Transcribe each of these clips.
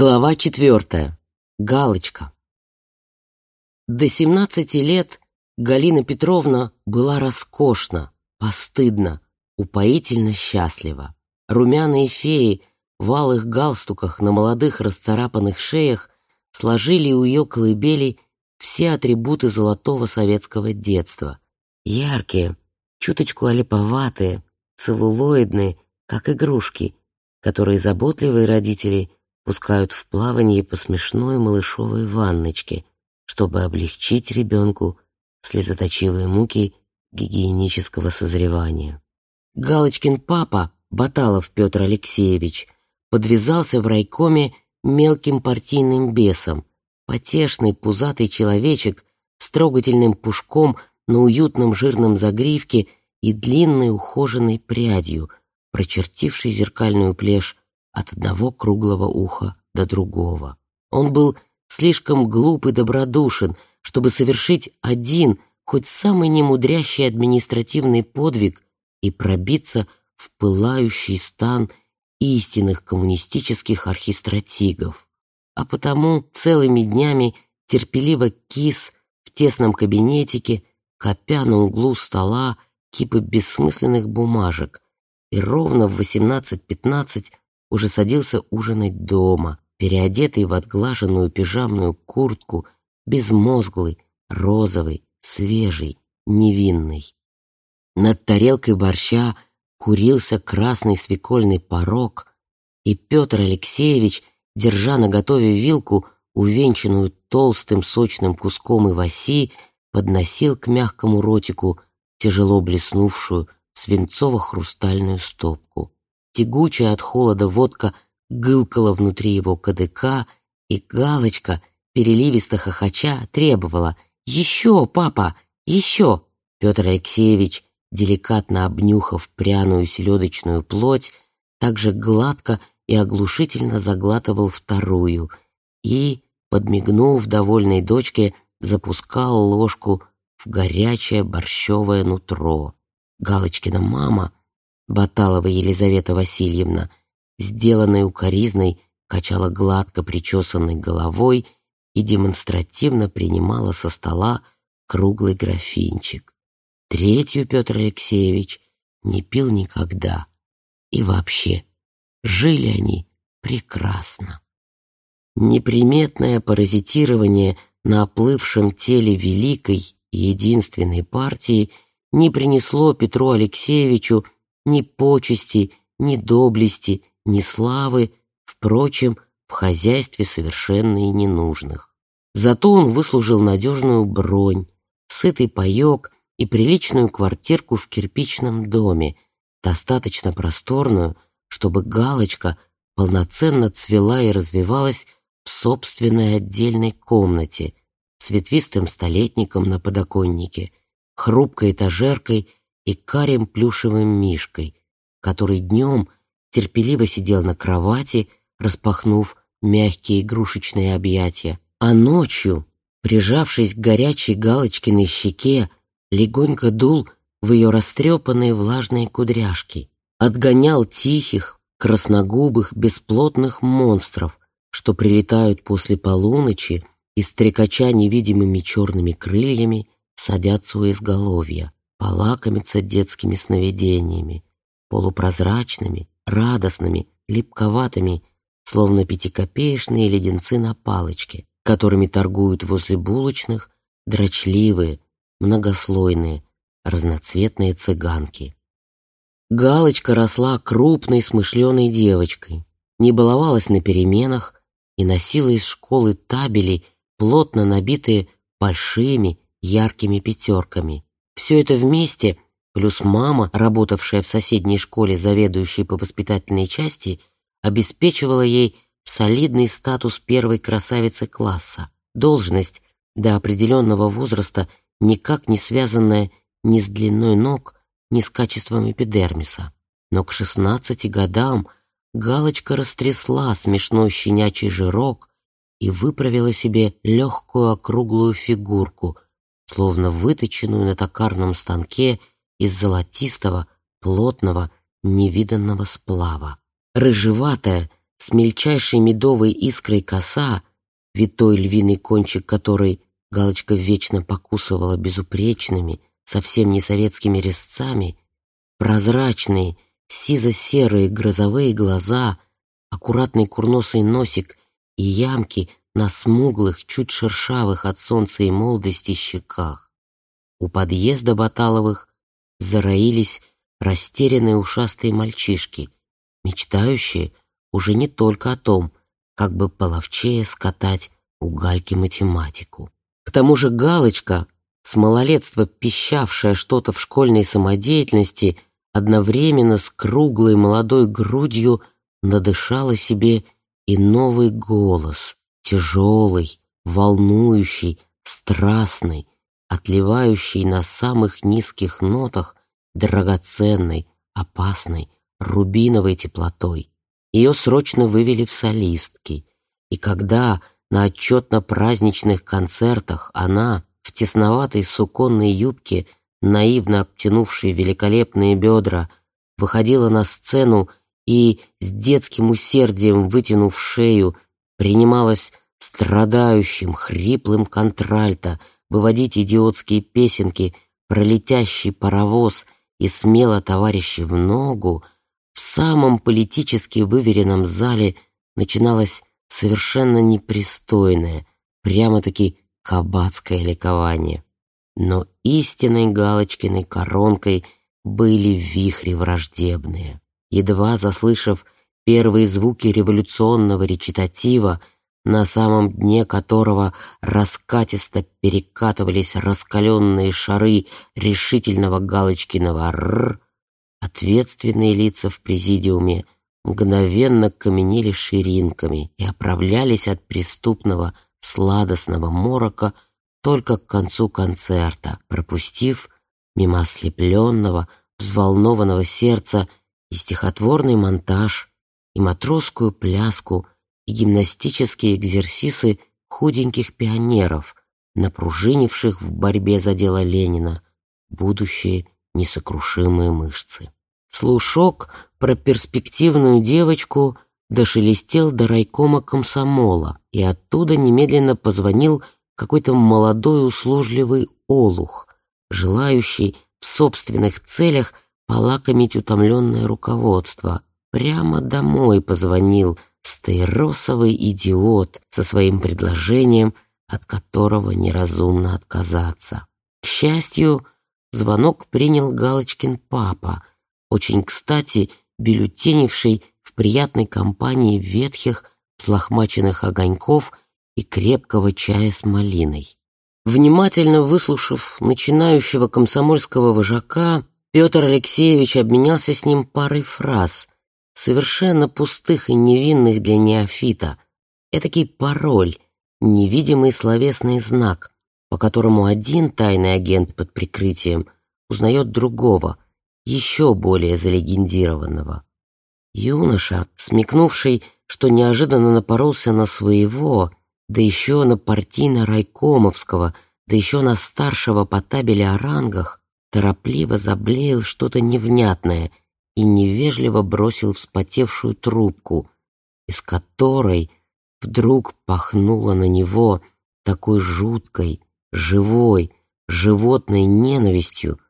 Глава четвертая. Галочка. До 17 лет Галина Петровна была роскошна, постыдна, упоительно счастлива. Румяные феи в алых галстуках на молодых расцарапанных шеях сложили у ее колыбели все атрибуты золотого советского детства. Яркие, чуточку олиповатые, целлулоидные, как игрушки, которые заботливые родители – пускают в плавание по смешной малышовой ванночке, чтобы облегчить ребенку слезоточивые муки гигиенического созревания. Галочкин папа, Баталов Петр Алексеевич, подвязался в райкоме мелким партийным бесом, потешный пузатый человечек с трогательным пушком на уютном жирном загривке и длинной ухоженной прядью, прочертившей зеркальную плешь от одного круглого уха до другого. Он был слишком глуп и добродушен, чтобы совершить один, хоть самый немудрящий административный подвиг и пробиться в пылающий стан истинных коммунистических архистратигов. А потому целыми днями терпеливо кис в тесном кабинетике, копя на углу стола кипы бессмысленных бумажек, и ровно в 18.15 уже садился ужинать дома, переодетый в отглаженную пижамную куртку, безмозглый, розовый, свежий, невинный. Над тарелкой борща курился красный свекольный порог, и Петр Алексеевич, держа на готове вилку, увенчанную толстым сочным куском иваси, подносил к мягкому ротику тяжело блеснувшую свинцово-хрустальную стопку. Тягучая от холода водка гылкала внутри его кадыка, и Галочка, переливисто хохоча, требовала «Еще, папа, еще!» Петр Алексеевич, деликатно обнюхав пряную селедочную плоть, также гладко и оглушительно заглатывал вторую и, подмигнув довольной дочке, запускал ложку в горячее борщевое нутро. Галочкина мама — Баталова Елизавета Васильевна, сделанной укоризной, качала гладко причесанной головой и демонстративно принимала со стола круглый графинчик. Третью Петр Алексеевич не пил никогда. И вообще, жили они прекрасно. Неприметное паразитирование на оплывшем теле великой и единственной партии не принесло Петру Алексеевичу ни почести, ни доблести, ни славы, впрочем, в хозяйстве совершенно и ненужных. Зато он выслужил надежную бронь, сытый паёк и приличную квартирку в кирпичном доме, достаточно просторную, чтобы галочка полноценно цвела и развивалась в собственной отдельной комнате с ветвистым столетником на подоконнике, хрупкой этажеркой и карим плюшевым мишкой, который днем терпеливо сидел на кровати, распахнув мягкие игрушечные объятия, а ночью, прижавшись к горячей галочкиной щеке, легонько дул в ее растрепанные влажные кудряшки, отгонял тихих, красногубых, бесплотных монстров, что прилетают после полуночи и, стрекача невидимыми черными крыльями, садятся у изголовья полакомиться детскими сновидениями, полупрозрачными, радостными, липковатыми, словно пятикопеечные леденцы на палочке, которыми торгуют возле булочных дрочливые, многослойные, разноцветные цыганки. Галочка росла крупной смышленой девочкой, не баловалась на переменах и носила из школы табели, плотно набитые большими яркими пятерками. Все это вместе, плюс мама, работавшая в соседней школе, заведующей по воспитательной части, обеспечивала ей солидный статус первой красавицы класса, должность до определенного возраста, никак не связанная ни с длиной ног, ни с качеством эпидермиса. Но к шестнадцати годам Галочка растрясла смешной щенячий жирок и выправила себе легкую округлую фигурку — словно выточенную на токарном станке из золотистого, плотного, невиданного сплава. Рыжеватая, с мельчайшей медовой искрой коса, витой львиный кончик которой Галочка вечно покусывала безупречными, совсем не советскими резцами, прозрачные, сизо-серые грозовые глаза, аккуратный курносый носик и ямки на смуглых, чуть шершавых от солнца и молодости щеках. У подъезда Баталовых зароились растерянные ушастые мальчишки, мечтающие уже не только о том, как бы половчее скатать у Гальки математику. К тому же Галочка, с малолетства пищавшая что-то в школьной самодеятельности, одновременно с круглой молодой грудью надышала себе и новый голос, тяжелый, волнующий, страстный, отливающий на самых низких нотах драгоценной, опасной, рубиновой теплотой. Ее срочно вывели в солистки, и когда на отчетно-праздничных концертах она в тесноватой суконной юбке, наивно обтянувшей великолепные бедра, выходила на сцену и с детским усердием, вытянув шею, принималась страдающим, хриплым контральто выводить идиотские песенки про летящий паровоз и смело товарищи в ногу, в самом политически выверенном зале начиналась совершенно непристойное, прямо-таки кабацкое ликование. Но истинной Галочкиной коронкой были вихри враждебные. Едва заслышав первые звуки революционного речитатива, на самом дне которого раскатисто перекатывались раскаленные шары решительного Галочкиного «р», ответственные лица в президиуме — мгновенно каменели ширинками и оправлялись от преступного сладостного морока только к концу концерта, пропустив мимо ослепленного, взволнованного сердца и стихотворный монтаж, и матросскую пляску, и гимнастические экзерсисы худеньких пионеров, напружинивших в борьбе за дело Ленина будущие несокрушимые мышцы. Слушок про перспективную девочку дошелестел до райкома комсомола, и оттуда немедленно позвонил какой-то молодой услужливый олух, желающий в собственных целях полакомить утомленное руководство. Прямо домой позвонил стейросовый идиот со своим предложением, от которого неразумно отказаться. К счастью, звонок принял Галочкин папа, очень кстати бюллетенивший в приятной компании ветхих, слохмаченных огоньков и крепкого чая с малиной. Внимательно выслушав начинающего комсомольского вожака, Петр Алексеевич обменялся с ним парой фраз, совершенно пустых и невинных для неофита. Этакий пароль, невидимый словесный знак, по которому один тайный агент под прикрытием узнает другого — еще более залегендированного. Юноша, смекнувший, что неожиданно напоролся на своего, да еще на партийно-райкомовского, да еще на старшего по табели о рангах, торопливо заблеял что-то невнятное и невежливо бросил вспотевшую трубку, из которой вдруг пахнуло на него такой жуткой, живой, животной ненавистью,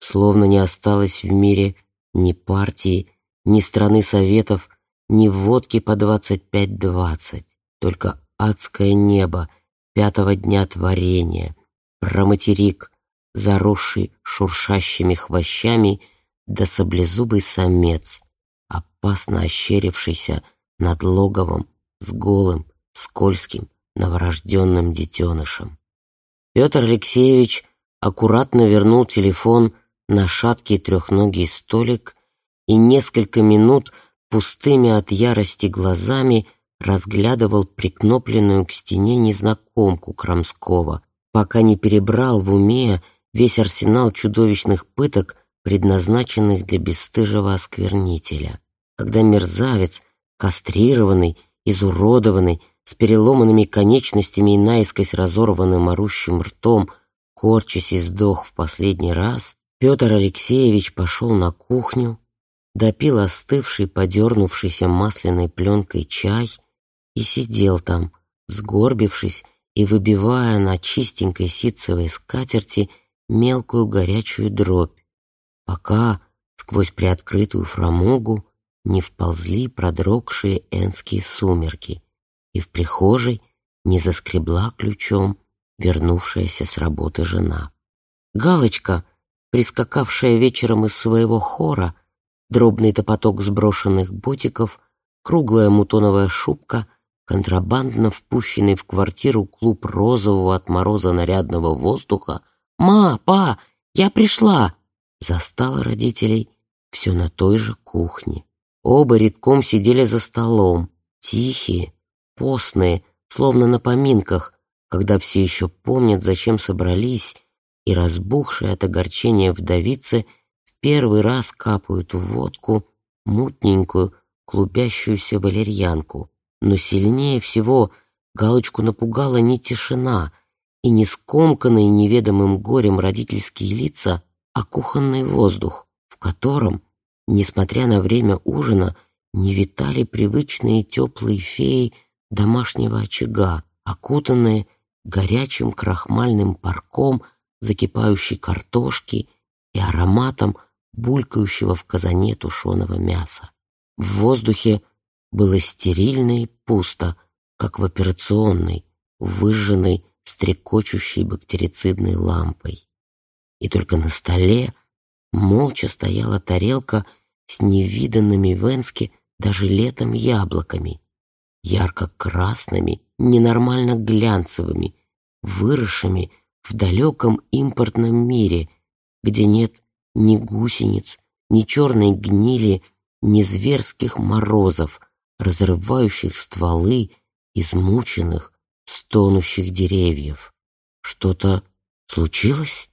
Словно не осталось в мире ни партии, ни страны советов, ни водки по двадцать пять-двадцать, только адское небо пятого дня творения, проматерик, заросший шуршащими хвощами, да саблезубый самец, опасно ощерившийся над логовом с голым, скользким, новорожденным детенышем. Петр Алексеевич аккуратно вернул телефон на шаткий трехногий столик и несколько минут пустыми от ярости глазами разглядывал прикнопленную к стене незнакомку Крамского, пока не перебрал в уме весь арсенал чудовищных пыток, предназначенных для бесстыжего осквернителя. Когда мерзавец, кастрированный, изуродованный, с переломанными конечностями и наискось разорванным орущим ртом, корчась и сдох в последний раз, Петр Алексеевич пошел на кухню, допил остывший, подернувшийся масляной пленкой чай и сидел там, сгорбившись и выбивая на чистенькой ситцевой скатерти мелкую горячую дробь, пока сквозь приоткрытую фрамугу не вползли продрогшие энские сумерки, и в прихожей не заскребла ключом вернувшаяся с работы жена. Галочка, прискакавшая вечером из своего хора, дробный топоток сброшенных ботиков, круглая мутоновая шубка, контрабандно впущенный в квартиру клуб розового от мороза нарядного воздуха, «Ма, па, я пришла!» Застала родителей все на той же кухне. Оба редком сидели за столом, тихие, постные, словно на поминках, когда все еще помнят, зачем собрались, и разбухшие от огорчения вдовицы в первый раз капают в водку мутненькую, клубящуюся валерьянку. Но сильнее всего Галочку напугала не тишина и не скомканные неведомым горем родительские лица, а кухонный воздух, в котором, несмотря на время ужина, не витали привычные теплые феи домашнего очага, окутанные горячим крахмальным парком закипающей картошки и ароматом булькающего в казане тушеного мяса. В воздухе было стерильно и пусто, как в операционной, выжженной стрекочущей бактерицидной лампой. И только на столе молча стояла тарелка с невиданными в Энске даже летом яблоками, ярко-красными, ненормально глянцевыми, выросшими в далеком импортном мире, где нет ни гусениц, ни черной гнили, ни зверских морозов, разрывающих стволы измученных, стонущих деревьев. Что-то случилось?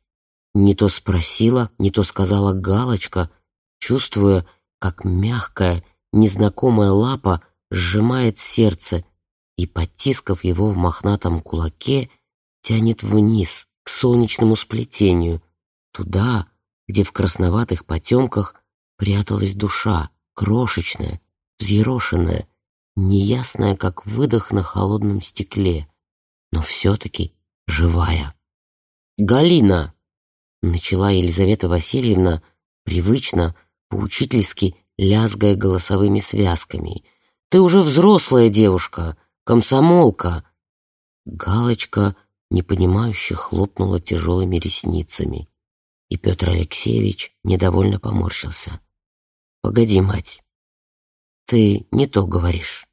Не то спросила, не то сказала Галочка, чувствуя, как мягкая, незнакомая лапа сжимает сердце и, потискав его в мохнатом кулаке, тянет вниз, к солнечному сплетению, туда, где в красноватых потемках пряталась душа, крошечная, взъерошенная, неясная, как выдох на холодном стекле, но все-таки живая. «Галина!» — начала Елизавета Васильевна, привычно, поучительски лязгая голосовыми связками. «Ты уже взрослая девушка, комсомолка!» Галочка непонимающе хлопнула тяжелыми ресницами, и Петр Алексеевич недовольно поморщился. «Погоди, мать, ты не то говоришь.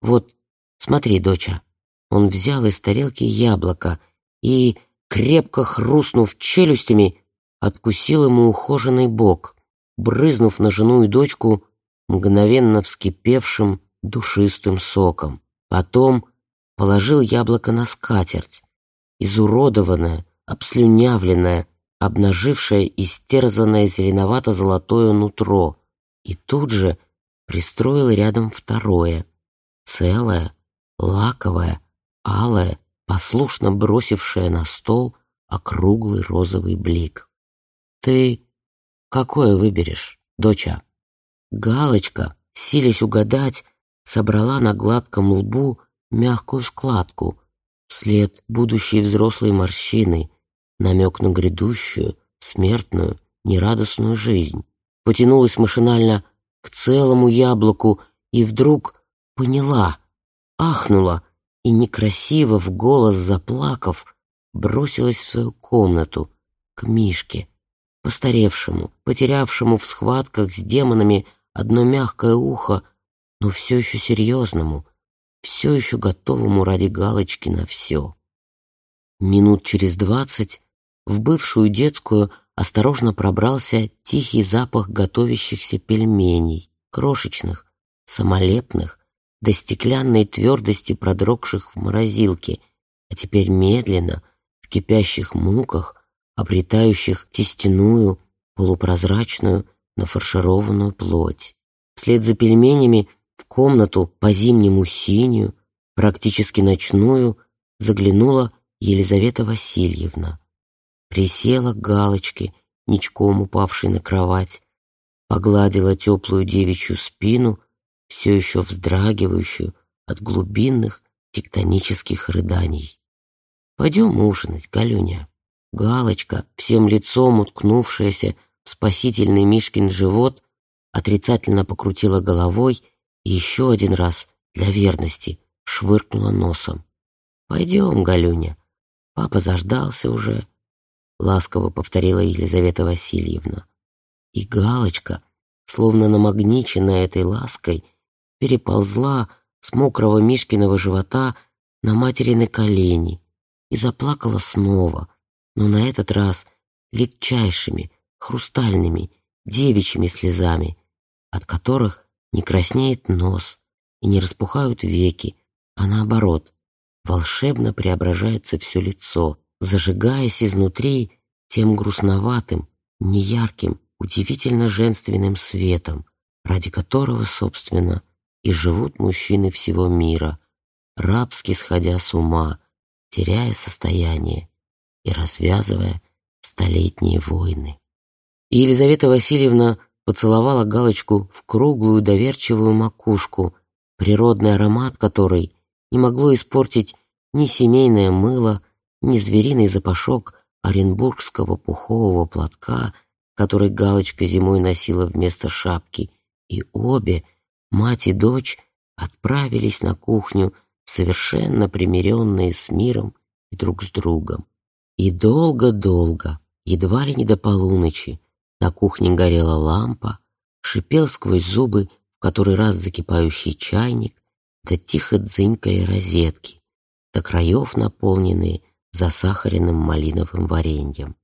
Вот, смотри, доча». Он взял из тарелки яблоко и, крепко хрустнув челюстями, откусил ему ухоженный бок, брызнув на жену и дочку мгновенно вскипевшим душистым соком. Потом положил яблоко на скатерть, изуродованное, обслюнявленное, обнажившее истерзанное зеленовато-золотое нутро, и тут же пристроил рядом второе, целое, лаковое, алое, послушно бросившее на стол округлый розовый блик. «Ты какое выберешь, доча?» Галочка, силясь угадать, собрала на гладком лбу мягкую складку, след будущей взрослой морщины, намек на грядущую, смертную, нерадостную жизнь. Потянулась машинально к целому яблоку и вдруг поняла, ахнула и, некрасиво в голос заплакав, бросилась в свою комнату, к Мишке, постаревшему, потерявшему в схватках с демонами одно мягкое ухо, но все еще серьезному, все еще готовому ради галочки на все. Минут через двадцать в бывшую детскую осторожно пробрался тихий запах готовящихся пельменей, крошечных, самолепных, до стеклянной твердости продрогших в морозилке, а теперь медленно, в кипящих муках, обретающих тестяную, полупрозрачную, нафаршированную плоть. Вслед за пельменями в комнату по-зимнему синюю, практически ночную, заглянула Елизавета Васильевна. Присела к галочке, ничком упавшей на кровать, погладила теплую девичью спину, все еще вздрагивающую от глубинных тектонических рыданий. «Пойдем ужинать, Галюня». Галочка, всем лицом уткнувшаяся в спасительный Мишкин живот, отрицательно покрутила головой и еще один раз, для верности, швыркнула носом. «Пойдем, Галюня, папа заждался уже», — ласково повторила Елизавета Васильевна. И Галочка, словно намагниченная этой лаской, переползла с мокрого Мишкиного живота на материны колени и заплакала снова, но на этот раз легчайшими, хрустальными, девичьими слезами, от которых не краснеет нос и не распухают веки, а наоборот, волшебно преображается все лицо, зажигаясь изнутри тем грустноватым, неярким, удивительно женственным светом, ради которого, собственно, и живут мужчины всего мира, рабски сходя с ума, теряя состояние и развязывая столетние войны. И Елизавета Васильевна поцеловала галочку в круглую доверчивую макушку, природный аромат которой не могло испортить ни семейное мыло, ни звериный запашок оренбургского пухового платка, который галочка зимой носила вместо шапки, и обе, мать и дочь, отправились на кухню, совершенно примиренные с миром и друг с другом. И долго-долго, едва ли не до полуночи, на кухне горела лампа, шипел сквозь зубы в который раз закипающий чайник, да тихо дзынькали розетки, до краев наполненные засахаренным малиновым вареньем.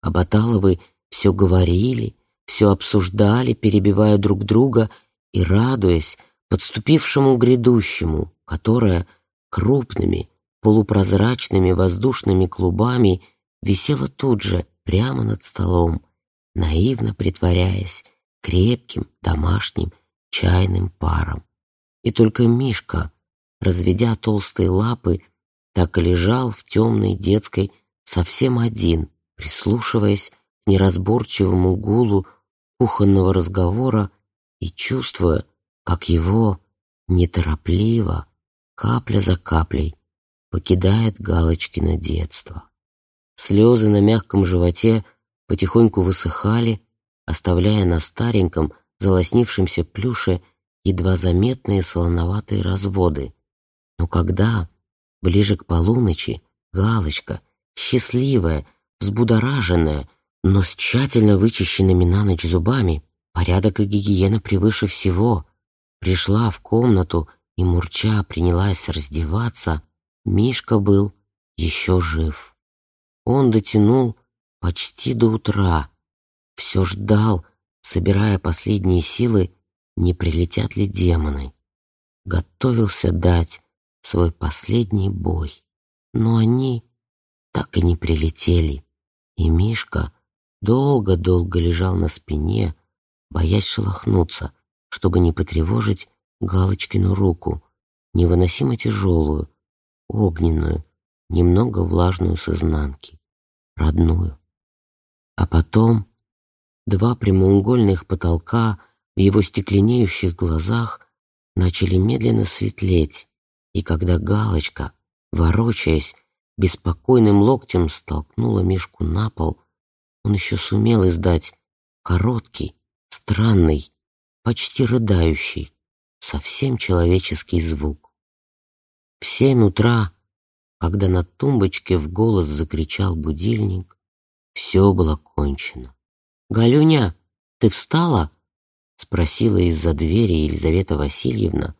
А Баталовы все говорили, все обсуждали, перебивая друг друга и радуясь подступившему грядущему, которое крупными, полупрозрачными воздушными клубами висело тут же, прямо над столом, наивно притворяясь крепким, домашним, чайным паром. И только Мишка, разведя толстые лапы, так и лежал в темной детской совсем один, прислушиваясь к неразборчивому гулу кухонного разговора и чувствуя, как его неторопливо, капля за каплей, покидает Галочкино детство. Слезы на мягком животе потихоньку высыхали, оставляя на стареньком, залоснившемся плюше едва заметные солоноватые разводы. Но когда, ближе к полуночи, Галочка, счастливая, взбудораженная, но с тщательно вычищенными на ночь зубами, порядок и гигиена превыше всего, пришла в комнату и, мурча, принялась раздеваться, Мишка был еще жив. Он дотянул почти до утра, все ждал, собирая последние силы, не прилетят ли демоны. Готовился дать свой последний бой. Но они так и не прилетели. И Мишка долго-долго лежал на спине, боясь шелохнуться, чтобы не потревожить Галочкину руку, невыносимо тяжелую, огненную, немного влажную с изнанки, родную. А потом два прямоугольных потолка в его стекленеющих глазах начали медленно светлеть, и когда галочка, ворочаясь, беспокойным локтем столкнула Мишку на пол, он еще сумел издать короткий, странный, почти рыдающий, совсем человеческий звук. В семь утра, когда на тумбочке в голос закричал будильник, все было кончено. «Галюня, ты встала?» — спросила из-за двери Елизавета Васильевна,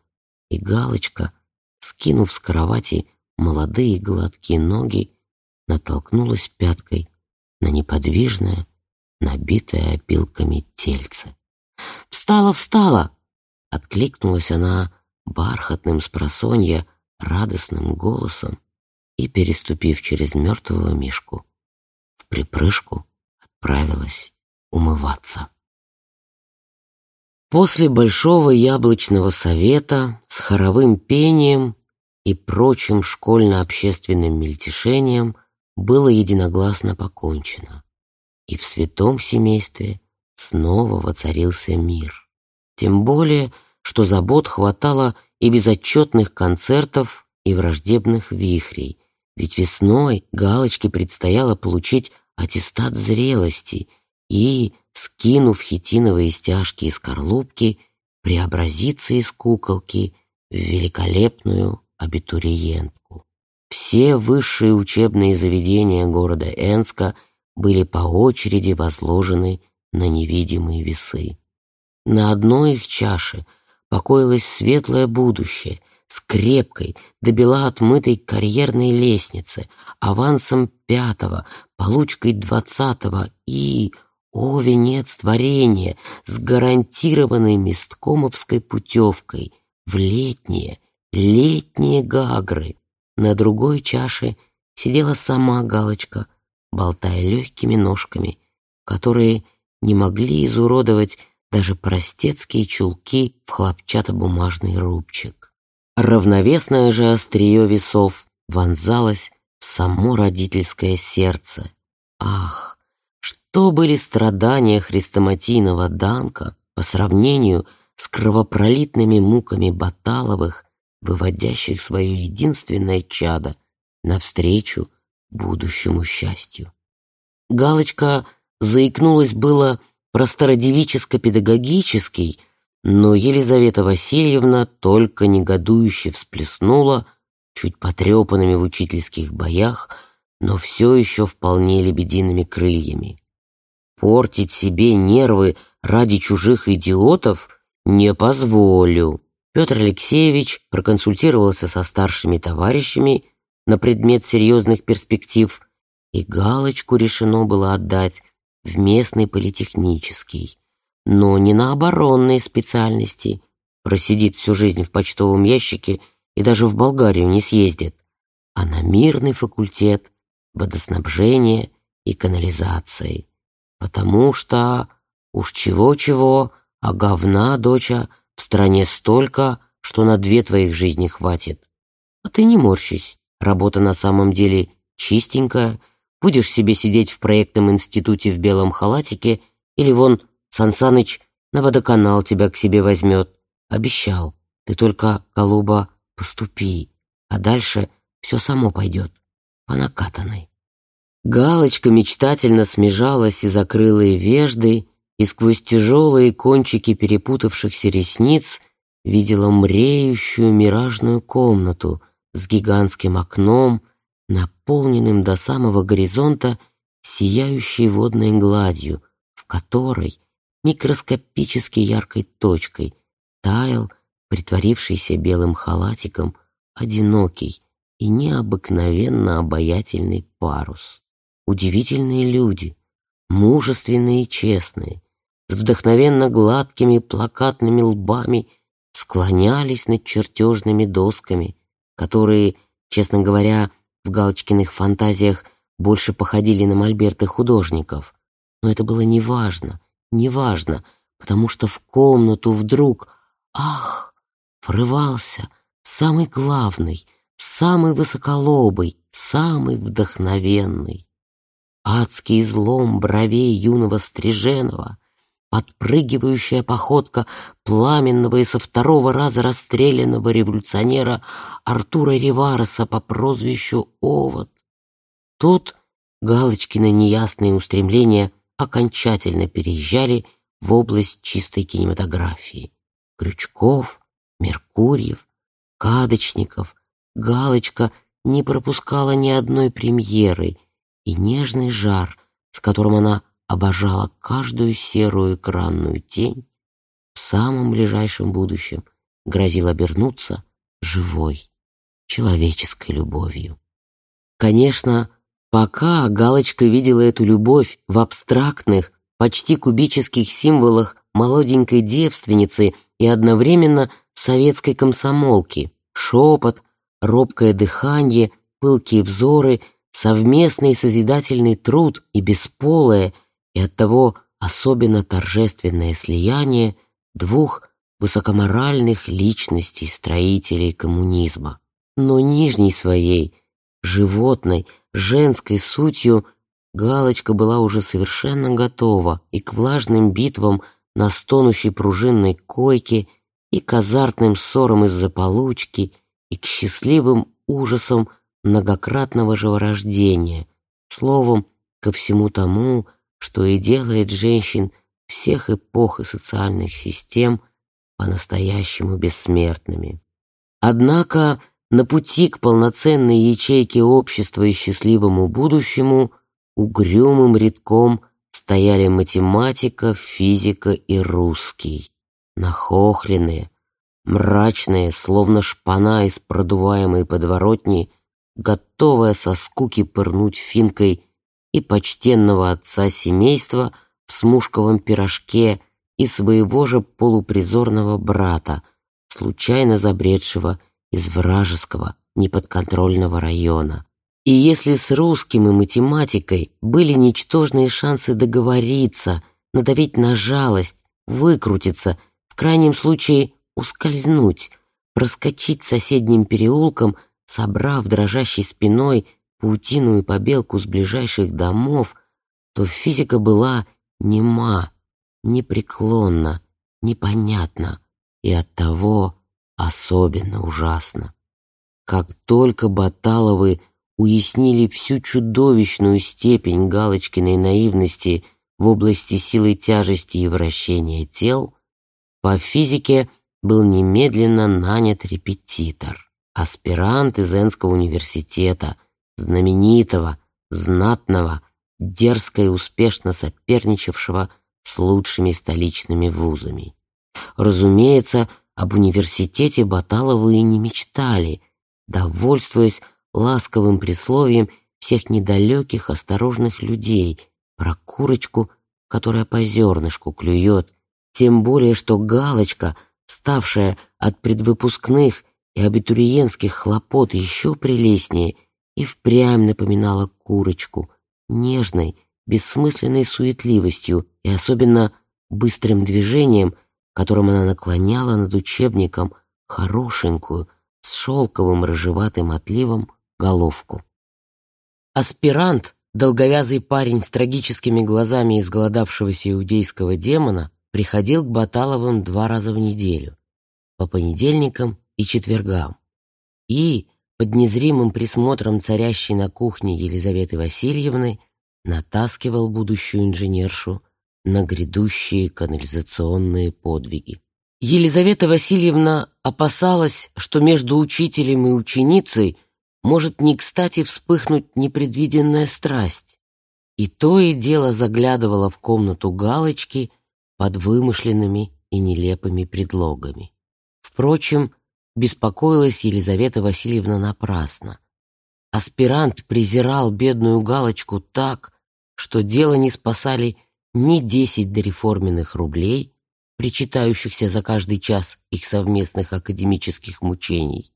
и Галочка, скинув с кровати молодые гладкие ноги, натолкнулась пяткой на неподвижное, набитое опилками тельце. «Встала, встала!» — откликнулась она бархатным спросонья радостным голосом и, переступив через мертвого мишку, в припрыжку отправилась умываться. После большого яблочного совета с хоровым пением и прочим школьно-общественным мельтешением было единогласно покончено. И в святом семействе снова воцарился мир. Тем более, что забот хватало и безотчетных концертов, и враждебных вихрей. Ведь весной Галочке предстояло получить аттестат зрелости и, скинув хитиновые стяжки и скорлупки, преобразиться из куколки в великолепную абитуриентку. Все высшие учебные заведения города Энска были по очереди возложены на невидимые весы. На одной их чаше покоилось светлое будущее с крепкой, до бела отмытой карьерной лестницы, авансом пятого, получкой двадцатого и, о, венец творения, с гарантированной месткомовской путевкой в летние, летние гагры. На другой чаше сидела сама Галочка, болтая легкими ножками, которые не могли изуродовать даже простецкие чулки в хлопчатобумажный рубчик. Равновесное же острие весов вонзалось в само родительское сердце. Ах, что были страдания хрестоматийного Данка по сравнению с кровопролитными муками Баталовых, выводящих свое единственное чадо навстречу будущему счастью. Галочка заикнулась было про стародевическо-педагогический, но Елизавета Васильевна только негодующе всплеснула, чуть потрепанными в учительских боях, но все еще вполне лебедиными крыльями. Портить себе нервы ради чужих идиотов не позволю. Петр Алексеевич проконсультировался со старшими товарищами на предмет серьезных перспектив, и галочку решено было отдать в местный политехнический, но не на оборонные специальности. Просидит всю жизнь в почтовом ящике и даже в Болгарию не съездит, а на мирный факультет водоснабжения и канализации. Потому что уж чего-чего, а говна, доча, в стране столько, что на две твоих жизни хватит. А ты не морщись, работа на самом деле чистенькая, Будешь себе сидеть в проектном институте в белом халатике, или вон Сансаныч на водоканал тебя к себе возьмет. Обещал. Ты только, голуба, поступи, а дальше все само пойдет, по накатанной. Галочка мечтательно смежалась и закрыла и вежды, и сквозь тяжелые кончики перепутавшихся ресниц видела мреющую миражную комнату с гигантским окном, наполненным до самого горизонта сияющей водной гладью, в которой микроскопически яркой точкой таял притворившийся белым халатиком одинокий и необыкновенно обаятельный парус. Удивительные люди, мужественные и честные, с вдохновенно гладкими плакатными лбами склонялись над чертежными досками, которые, честно говоря, в Галочкиных фантазиях больше походили на мольберты художников. Но это было неважно, неважно, потому что в комнату вдруг, ах, врывался самый главный, самый высоколобый, самый вдохновенный. Адский излом бровей юного Стриженова, подпрыгивающая походка пламенного и со второго раза расстрелянного революционера Артура Ривареса по прозвищу Овод. Тут Галочкины неясные устремления окончательно переезжали в область чистой кинематографии. Крючков, Меркурьев, Кадочников, Галочка не пропускала ни одной премьеры, и нежный жар, с которым она обожала каждую серую экранную тень, в самом ближайшем будущем грозил обернуться живой, человеческой любовью. Конечно, пока Галочка видела эту любовь в абстрактных, почти кубических символах молоденькой девственницы и одновременно советской комсомолки, шепот, робкое дыхание, пылкие взоры, совместный созидательный труд и бесполое – и оттого особенно торжественное слияние двух высокоморальных личностей строителей коммунизма. Но нижней своей, животной, женской сутью Галочка была уже совершенно готова и к влажным битвам на стонущей пружинной койке, и к азартным ссорам из-за получки, и к счастливым ужасам многократного живорождения, словом, ко всему тому, что и делает женщин всех эпох и социальных систем по-настоящему бессмертными. Однако на пути к полноценной ячейке общества и счастливому будущему угрюмым рядком стояли математика, физика и русский, нахохленные, мрачные, словно шпана из продуваемой подворотни, готовая со скуки пырнуть финкой и почтенного отца семейства в смушковом пирожке и своего же полупризорного брата, случайно забредшего из вражеского неподконтрольного района. И если с русским и математикой были ничтожные шансы договориться, надавить на жалость, выкрутиться, в крайнем случае ускользнуть, проскочить соседним переулком, собрав дрожащей спиной паутину и побелку с ближайших домов, то физика была нема, непреклонна, непонятна и оттого особенно ужасна. Как только Баталовы уяснили всю чудовищную степень Галочкиной наивности в области силы тяжести и вращения тел, по физике был немедленно нанят репетитор, аспирант из Энского университета – знаменитого, знатного, дерзко и успешно соперничавшего с лучшими столичными вузами. Разумеется, об университете Баталовы и не мечтали, довольствуясь ласковым присловием всех недалеких, осторожных людей про курочку, которая по зернышку клюет, тем более что галочка, ставшая от предвыпускных и абитуриентских хлопот еще прелестнее – и впрямь напоминала курочку, нежной, бессмысленной суетливостью и особенно быстрым движением, которым она наклоняла над учебником хорошенькую, с шелковым рыжеватым отливом, головку. Аспирант, долговязый парень с трагическими глазами изголодавшегося иудейского демона, приходил к Баталовым два раза в неделю, по понедельникам и четвергам. И, под незримым присмотром царящей на кухне Елизаветы Васильевны натаскивал будущую инженершу на грядущие канализационные подвиги. Елизавета Васильевна опасалась, что между учителем и ученицей может не кстати вспыхнуть непредвиденная страсть, и то и дело заглядывала в комнату галочки под вымышленными и нелепыми предлогами. Впрочем, беспокоилась Елизавета Васильевна напрасно. Аспирант презирал бедную галочку так, что дело не спасали ни десять дореформенных рублей, причитающихся за каждый час их совместных академических мучений,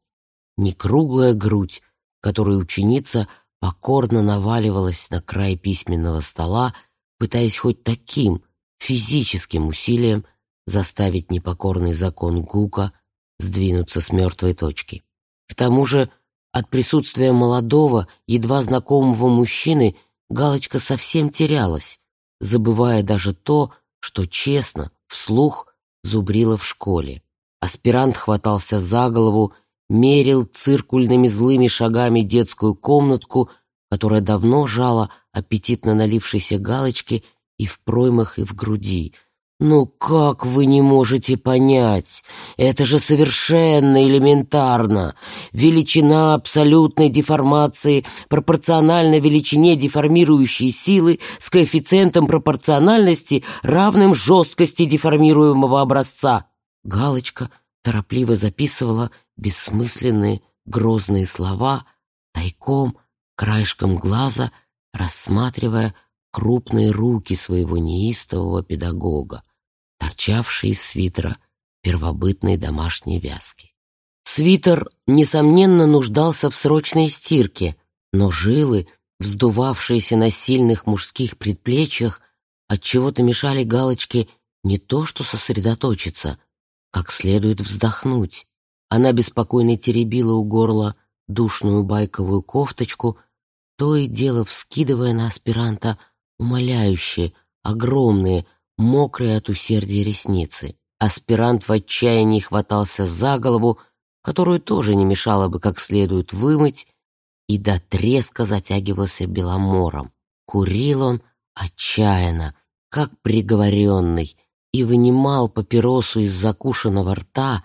ни круглая грудь, которой ученица покорно наваливалась на край письменного стола, пытаясь хоть таким физическим усилием заставить непокорный закон Гука сдвинуться с мертвой точки. К тому же от присутствия молодого, едва знакомого мужчины Галочка совсем терялась, забывая даже то, что честно, вслух зубрила в школе. Аспирант хватался за голову, мерил циркульными злыми шагами детскую комнатку, которая давно жала аппетитно налившейся галочки и в проймах, и в груди — «Ну как вы не можете понять? Это же совершенно элементарно. Величина абсолютной деформации пропорциональна величине деформирующей силы с коэффициентом пропорциональности, равным жесткости деформируемого образца». Галочка торопливо записывала бессмысленные грозные слова, тайком, краешком глаза, рассматривая крупные руки своего неистового педагога торчавший из свитера первобытной домашней вязки. Свитер, несомненно, нуждался в срочной стирке, но жилы, вздувавшиеся на сильных мужских предплечьях, отчего-то мешали галочке не то что сосредоточиться, как следует вздохнуть. Она беспокойно теребила у горла душную байковую кофточку, то и дело вскидывая на аспиранта умоляющие, огромные, мокрые от усердия ресницы. Аспирант в отчаянии хватался за голову, которую тоже не мешало бы как следует вымыть, и до треска затягивался беломором. Курил он отчаянно, как приговоренный, и вынимал папиросу из закушенного рта,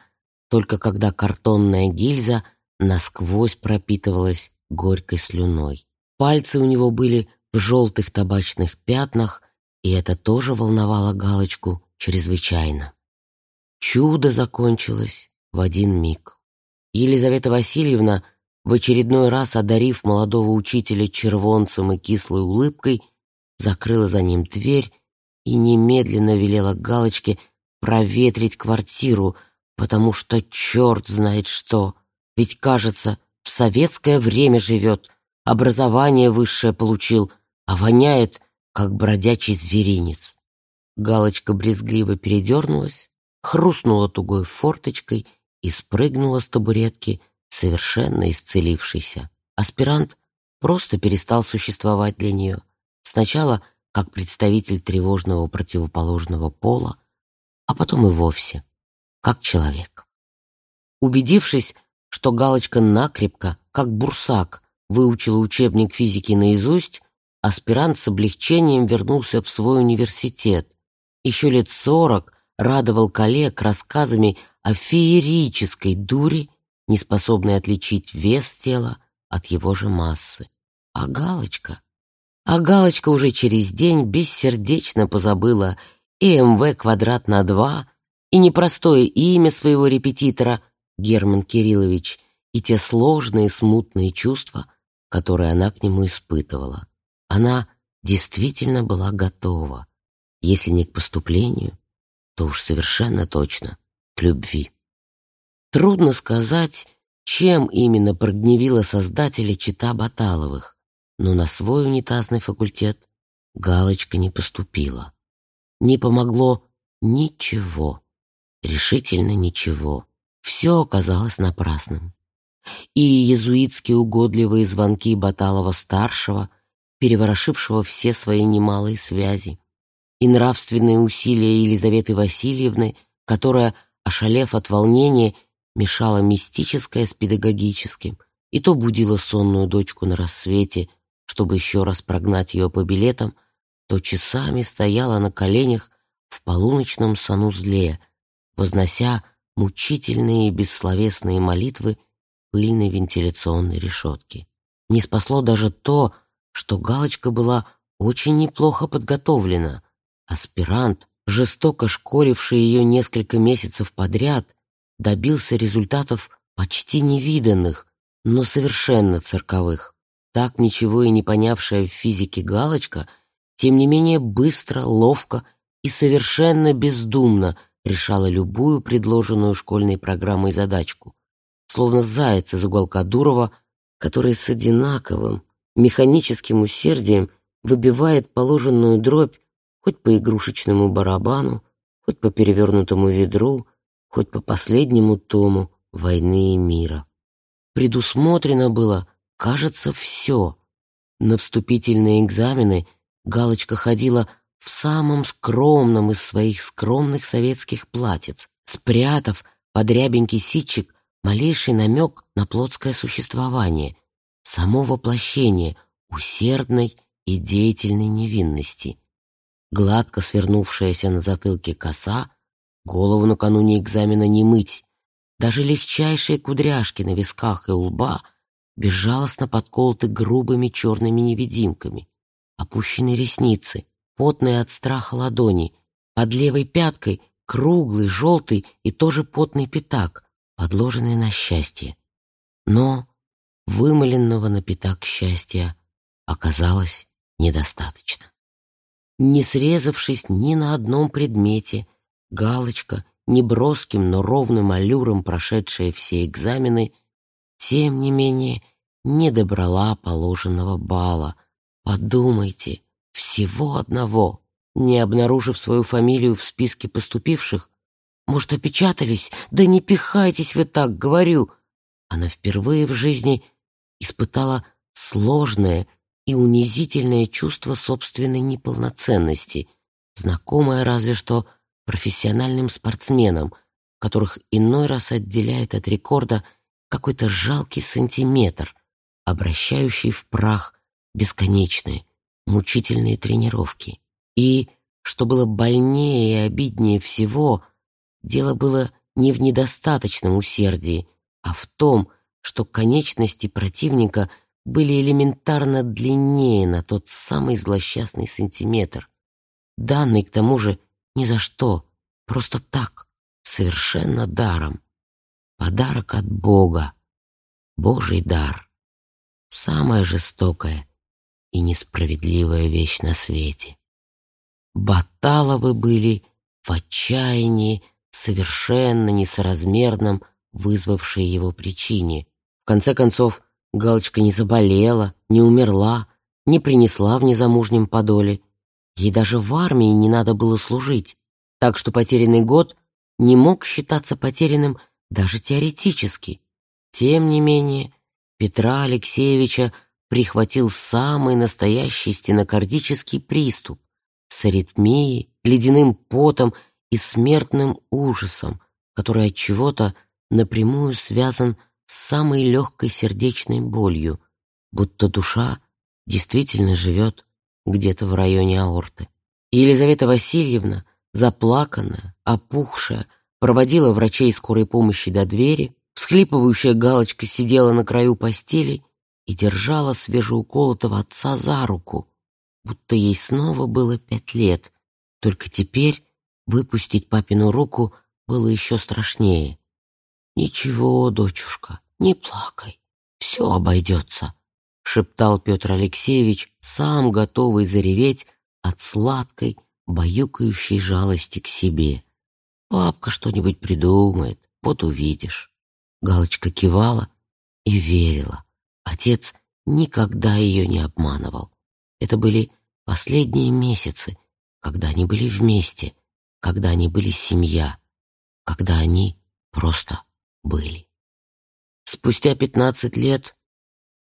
только когда картонная гильза насквозь пропитывалась горькой слюной. Пальцы у него были в желтых табачных пятнах, и это тоже волновало Галочку чрезвычайно. Чудо закончилось в один миг. Елизавета Васильевна, в очередной раз одарив молодого учителя червонцем и кислой улыбкой, закрыла за ним дверь и немедленно велела Галочке проветрить квартиру, потому что черт знает что, ведь, кажется, в советское время живет, образование высшее получил, а воняет, как бродячий зверинец. Галочка брезгливо передернулась, хрустнула тугой форточкой и спрыгнула с табуретки, совершенно исцелившийся. Аспирант просто перестал существовать для нее. Сначала как представитель тревожного противоположного пола, а потом и вовсе как человек. Убедившись, что Галочка накрепко, как бурсак, выучила учебник физики наизусть, аспирант с облегчением вернулся в свой университет. Еще лет сорок радовал коллег рассказами о феерической дуре, не способной отличить вес тела от его же массы. А Галочка? А Галочка уже через день бессердечно позабыла и МВ квадрат на два, и непростое имя своего репетитора Герман Кириллович, и те сложные смутные чувства, которые она к нему испытывала. Она действительно была готова, если не к поступлению, то уж совершенно точно к любви. Трудно сказать, чем именно прогневила создателя чита Баталовых, но на свой унитазный факультет галочка не поступила. Не помогло ничего, решительно ничего. Все оказалось напрасным и иезуитские угодливые звонки Баталова-старшего, переворошившего все свои немалые связи, и нравственные усилия Елизаветы Васильевны, которая, ошалев от волнения, мешала мистическое с педагогическим, и то будила сонную дочку на рассвете, чтобы еще раз прогнать ее по билетам, то часами стояла на коленях в полуночном санузле, вознося мучительные и бессловесные молитвы пыльной вентиляционной решетки. Не спасло даже то, что галочка была очень неплохо подготовлена. Аспирант, жестоко школивший ее несколько месяцев подряд, добился результатов почти невиданных, но совершенно цирковых. Так ничего и не понявшая в физике галочка, тем не менее быстро, ловко и совершенно бездумно решала любую предложенную школьной программой задачку словно заяц из уголка Дурова, который с одинаковым механическим усердием выбивает положенную дробь хоть по игрушечному барабану, хоть по перевернутому ведру, хоть по последнему тому «Войны и мира». Предусмотрено было, кажется, все. На вступительные экзамены Галочка ходила в самом скромном из своих скромных советских платьиц, спрятав под рябенький ситчик малейший намек на плотское существование, само воплощение усердной и деятельной невинности. Гладко свернувшаяся на затылке коса, голову накануне экзамена не мыть, даже легчайшие кудряшки на висках и лба безжалостно подколоты грубыми черными невидимками, опущенные ресницы, потные от страха ладони, под левой пяткой круглый, желтый и тоже потный пятак, подложенный на счастье. Но вымоленного на пятак счастья оказалось недостаточно. Не срезавшись ни на одном предмете, галочка, неброским, но ровным аллюром прошедшая все экзамены, тем не менее не добрала положенного балла. Подумайте, всего одного. Не обнаружив свою фамилию в списке поступивших, может, опечатались? Да не пихайтесь вы так, говорю. Она впервые в жизни испытала сложное, и унизительное чувство собственной неполноценности, знакомое разве что профессиональным спортсменам, которых иной раз отделяет от рекорда какой-то жалкий сантиметр, обращающий в прах бесконечные, мучительные тренировки. И, что было больнее и обиднее всего, дело было не в недостаточном усердии, а в том, что конечности противника были элементарно длиннее на тот самый злосчастный сантиметр, данный к тому же ни за что, просто так, совершенно даром. Подарок от Бога, Божий дар, самая жестокая и несправедливая вещь на свете. Баталовы были в отчаянии, совершенно несоразмерном вызвавшей его причине. В конце концов, Галочка не заболела, не умерла, не принесла в незамужнем подоле. Ей даже в армии не надо было служить, так что потерянный год не мог считаться потерянным даже теоретически. Тем не менее, Петра Алексеевича прихватил самый настоящий стенокардический приступ с аритмией, ледяным потом и смертным ужасом, который от чего-то напрямую связан с самой легкой сердечной болью, будто душа действительно живет где-то в районе аорты. Елизавета Васильевна, заплаканная, опухшая, проводила врачей скорой помощи до двери, всхлипывающая галочка сидела на краю постели и держала свежеуколотого отца за руку, будто ей снова было пять лет, только теперь выпустить папину руку было еще страшнее. «Ничего, дочушка, не плакай, все обойдется», — шептал Петр Алексеевич, сам готовый зареветь от сладкой, баюкающей жалости к себе. «Папка что-нибудь придумает, вот увидишь». Галочка кивала и верила. Отец никогда ее не обманывал. Это были последние месяцы, когда они были вместе, когда они были семья, когда они просто были. Спустя пятнадцать лет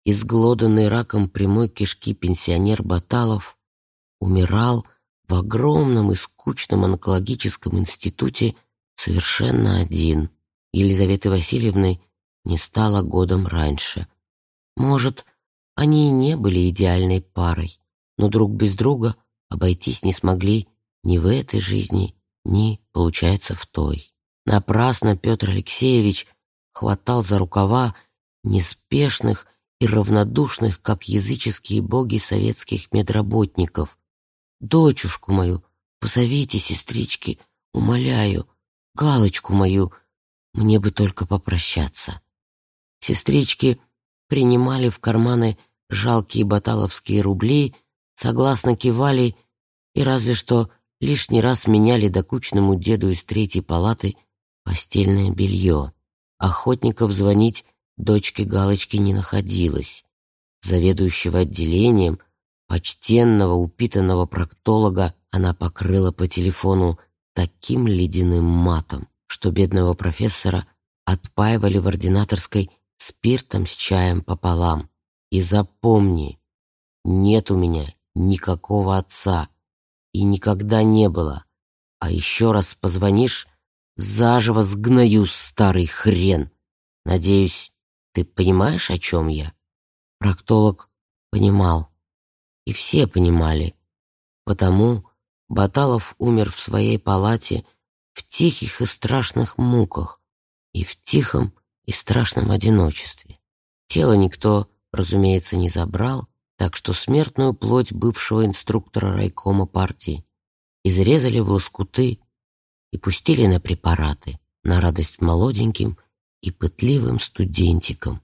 изглоданный раком прямой кишки пенсионер Баталов умирал в огромном и скучном онкологическом институте совершенно один. Елизаветы Васильевны не стало годом раньше. Может, они и не были идеальной парой, но друг без друга обойтись не смогли ни в этой жизни, ни, получается, в той. Напрасно Петр Алексеевич хватал за рукава неспешных и равнодушных, как языческие боги советских медработников. «Дочушку мою, позовите, сестрички, умоляю, галочку мою, мне бы только попрощаться». Сестрички принимали в карманы жалкие баталовские рубли, согласно кивали и разве что лишний раз меняли докучному деду из третьей палаты постельное белье. Охотников звонить дочке Галочки не находилось. Заведующего отделением, почтенного упитанного проктолога она покрыла по телефону таким ледяным матом, что бедного профессора отпаивали в ординаторской спиртом с чаем пополам. И запомни, нет у меня никакого отца и никогда не было. А еще раз позвонишь, Заживо сгною, старый хрен. Надеюсь, ты понимаешь, о чем я?» Проктолог понимал. И все понимали. Потому Баталов умер в своей палате в тихих и страшных муках и в тихом и страшном одиночестве. Тело никто, разумеется, не забрал, так что смертную плоть бывшего инструктора райкома партии изрезали в лоскуты и пустили на препараты, на радость молоденьким и пытливым студентикам,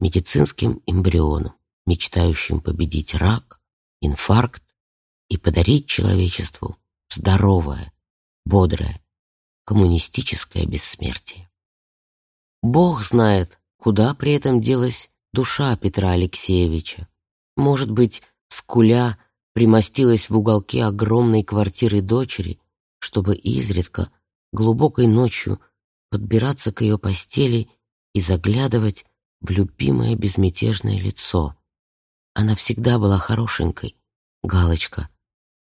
медицинским эмбрионам, мечтающим победить рак, инфаркт и подарить человечеству здоровое, бодрое, коммунистическое бессмертие. Бог знает, куда при этом делась душа Петра Алексеевича. Может быть, скуля примостилась в уголке огромной квартиры дочери чтобы изредка, глубокой ночью, подбираться к ее постели и заглядывать в любимое безмятежное лицо. Она всегда была хорошенькой, Галочка,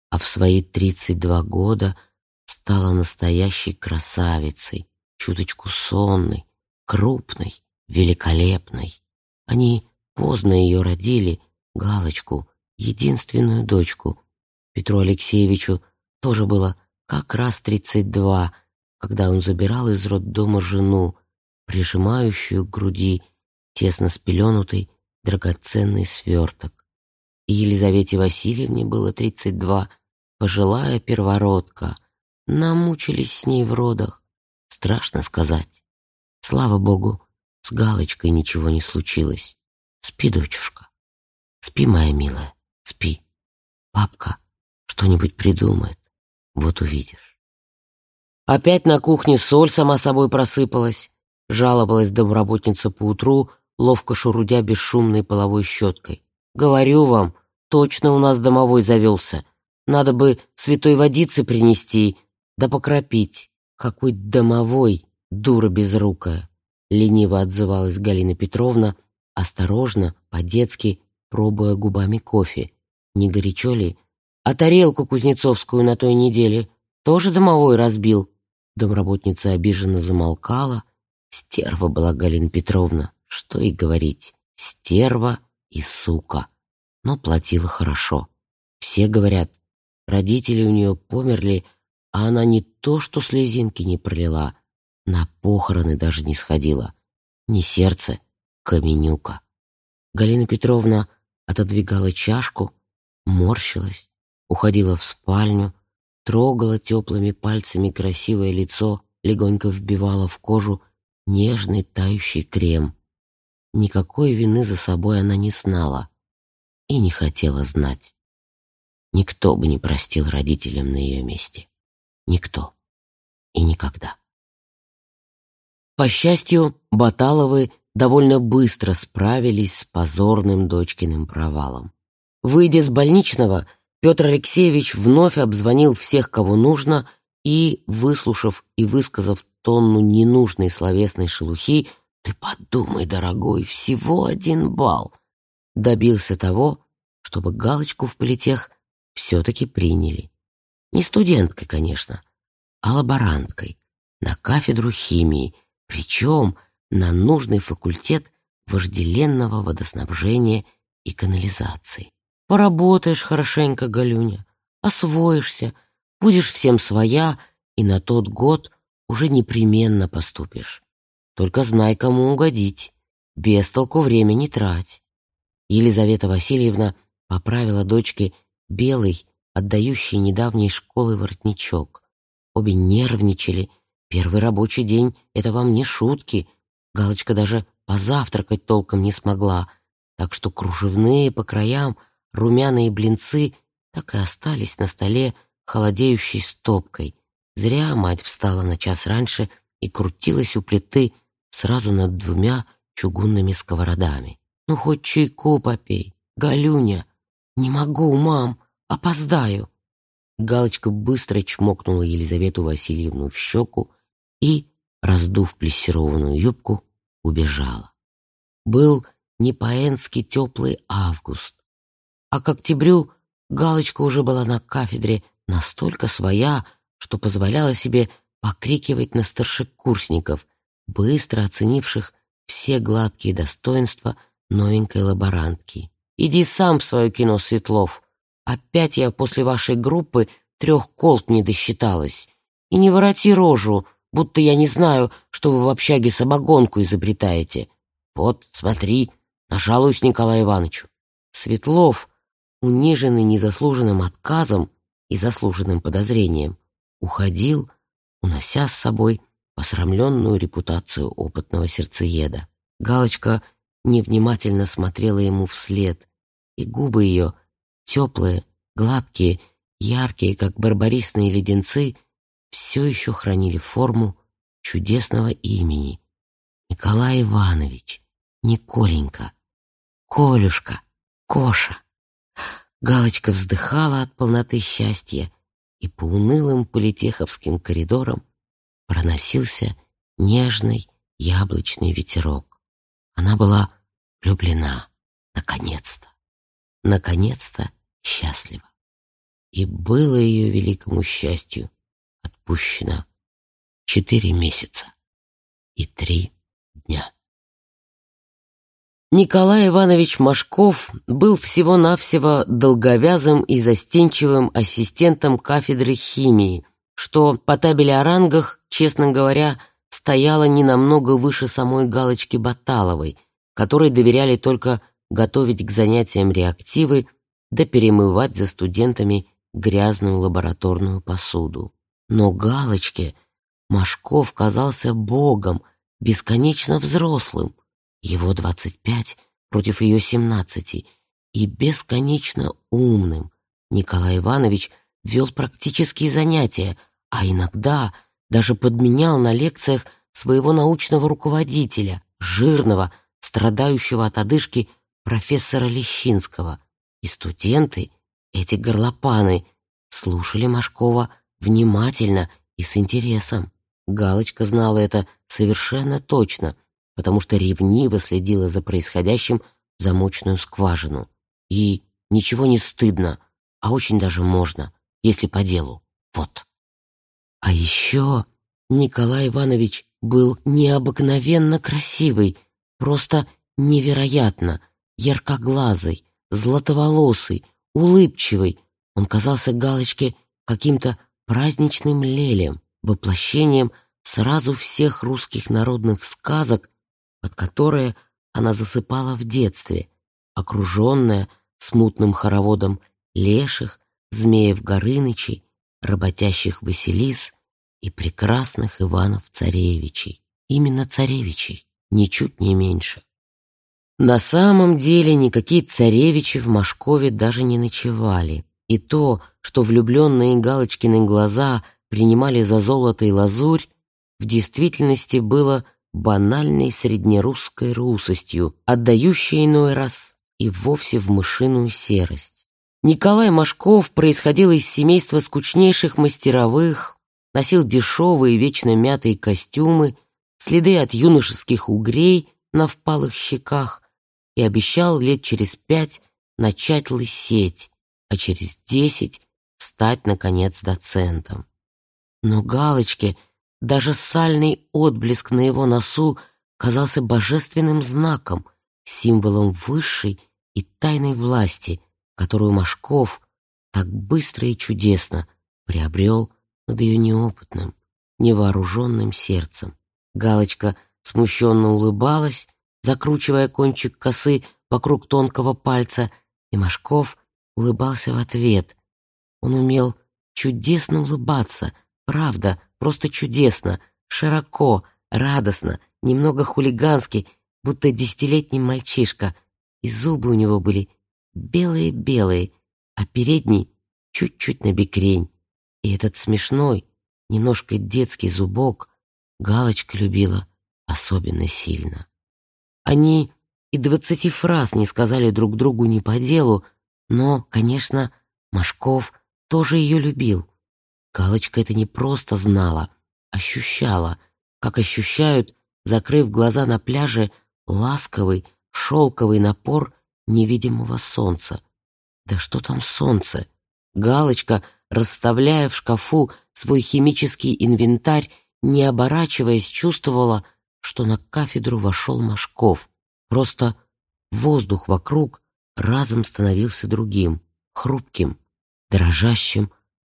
а в свои тридцать два года стала настоящей красавицей, чуточку сонной, крупной, великолепной. Они поздно ее родили, Галочку, единственную дочку. Петру Алексеевичу тоже было как раз тридцать два, когда он забирал из роддома жену, прижимающую к груди тесно спеленутый драгоценный сверток. Елизавете Васильевне было тридцать два, пожилая первородка. Намучились с ней в родах. Страшно сказать. Слава богу, с Галочкой ничего не случилось. Спи, дочушка. Спи, моя милая, спи. Папка что-нибудь придумает. Вот увидишь. Опять на кухне соль сама собой просыпалась. Жаловалась домработница поутру, ловко шурудя бесшумной половой щеткой. «Говорю вам, точно у нас домовой завелся. Надо бы святой водицы принести, да покропить. Какой домовой, дура безрукая!» Лениво отзывалась Галина Петровна, осторожно, по-детски, пробуя губами кофе. Не горячо ли? А тарелку кузнецовскую на той неделе тоже домовой разбил. Домработница обиженно замолкала. Стерва была Галина Петровна, что и говорить. Стерва и сука. Но платила хорошо. Все говорят, родители у нее померли, а она не то что слезинки не пролила, на похороны даже не сходила. Не сердце, каменюка. Галина Петровна отодвигала чашку, морщилась, уходила в спальню, трогала теплыми пальцами красивое лицо, легонько вбивала в кожу нежный тающий крем. Никакой вины за собой она не знала и не хотела знать. Никто бы не простил родителям на ее месте. Никто. И никогда. По счастью, Баталовы довольно быстро справились с позорным дочкиным провалом. Выйдя с больничного, Петр Алексеевич вновь обзвонил всех, кого нужно, и, выслушав и высказав тонну ненужной словесной шелухи, «Ты подумай, дорогой, всего один балл!» добился того, чтобы галочку в политех все-таки приняли. Не студенткой, конечно, а лаборанткой на кафедру химии, причем на нужный факультет вожделенного водоснабжения и канализации. Поработаешь хорошенько, Галюня, освоишься, будешь всем своя, и на тот год уже непременно поступишь. Только знай, кому угодить, без толку время не трать. Елизавета Васильевна поправила дочке белый, отдающий недавней школы воротничок. Обе нервничали. Первый рабочий день — это вам не шутки. Галочка даже позавтракать толком не смогла, так что кружевные по краям — Румяные блинцы так и остались на столе холодеющей стопкой. Зря мать встала на час раньше и крутилась у плиты сразу над двумя чугунными сковородами. «Ну, хоть чайку попей, Галюня!» «Не могу, мам, опоздаю!» Галочка быстро чмокнула Елизавету Васильевну в щеку и, раздув плессированную юбку, убежала. Был не по-энски теплый август а к октябрю Галочка уже была на кафедре настолько своя, что позволяла себе покрикивать на старшекурсников, быстро оценивших все гладкие достоинства новенькой лаборантки. «Иди сам в свое кино, Светлов. Опять я после вашей группы трех колт не досчиталась. И не вороти рожу, будто я не знаю, что вы в общаге самогонку изобретаете. Вот, смотри, нажалуюсь Николаю Ивановичу. Светлов униженный незаслуженным отказом и заслуженным подозрением, уходил, унося с собой посрамленную репутацию опытного сердцееда. Галочка невнимательно смотрела ему вслед, и губы ее, теплые, гладкие, яркие, как барбарисные леденцы, все еще хранили форму чудесного имени. Николай Иванович, Николенька, Колюшка, Коша. Галочка вздыхала от полноты счастья, и по унылым политеховским коридорам проносился нежный яблочный ветерок. Она была влюблена, наконец-то. наконец-то счастлива. И было ее великому счастью отпущено четыре месяца и три дня. Николай Иванович Машков был всего-навсего долговязым и застенчивым ассистентом кафедры химии, что по табели о рангах, честно говоря, стояло не намного выше самой галочки Баталовой, которой доверяли только готовить к занятиям реактивы да перемывать за студентами грязную лабораторную посуду. Но галочке Машков казался богом, бесконечно взрослым, его двадцать пять против ее семнадцати, и бесконечно умным. Николай Иванович вел практические занятия, а иногда даже подменял на лекциях своего научного руководителя, жирного, страдающего от одышки профессора Лещинского. И студенты, эти горлопаны, слушали Машкова внимательно и с интересом. Галочка знала это совершенно точно, потому что ревниво следила за происходящим в замочную скважину. И ничего не стыдно, а очень даже можно, если по делу. Вот. А еще Николай Иванович был необыкновенно красивый, просто невероятно, яркоглазый, златоволосый, улыбчивый. Он казался Галочке каким-то праздничным лелем, воплощением сразу всех русских народных сказок, под которые она засыпала в детстве, окруженная смутным хороводом леших, змеев-горынычей, работящих Василис и прекрасных Иванов-царевичей. Именно царевичей, ничуть не меньше. На самом деле никакие царевичи в Машкове даже не ночевали. И то, что влюбленные Галочкины глаза принимали за золото и лазурь, в действительности было банальной среднерусской русостью, отдающей иной раз и вовсе в мышиную серость. Николай Машков происходил из семейства скучнейших мастеровых, носил дешевые вечно мятые костюмы, следы от юношеских угрей на впалых щеках и обещал лет через пять начать лысеть, а через десять стать, наконец, доцентом. Но галочке даже сальный отблеск на его носу казался божественным знаком, символом высшей и тайной власти — которую Машков так быстро и чудесно приобрел над ее неопытным, невооруженным сердцем. Галочка смущенно улыбалась, закручивая кончик косы вокруг тонкого пальца, и Машков улыбался в ответ. Он умел чудесно улыбаться, правда, просто чудесно, широко, радостно, немного хулигански, будто десятилетний мальчишка, и зубы у него были белые-белые, а передний чуть-чуть набекрень. И этот смешной, немножко детский зубок Галочка любила особенно сильно. Они и двадцати фраз не сказали друг другу не по делу, но, конечно, Машков тоже ее любил. Галочка это не просто знала, ощущала, как ощущают, закрыв глаза на пляже, ласковый, шелковый напор невидимого солнца. Да что там солнце? Галочка, расставляя в шкафу свой химический инвентарь, не оборачиваясь, чувствовала, что на кафедру вошел Машков. Просто воздух вокруг разом становился другим, хрупким, дрожащим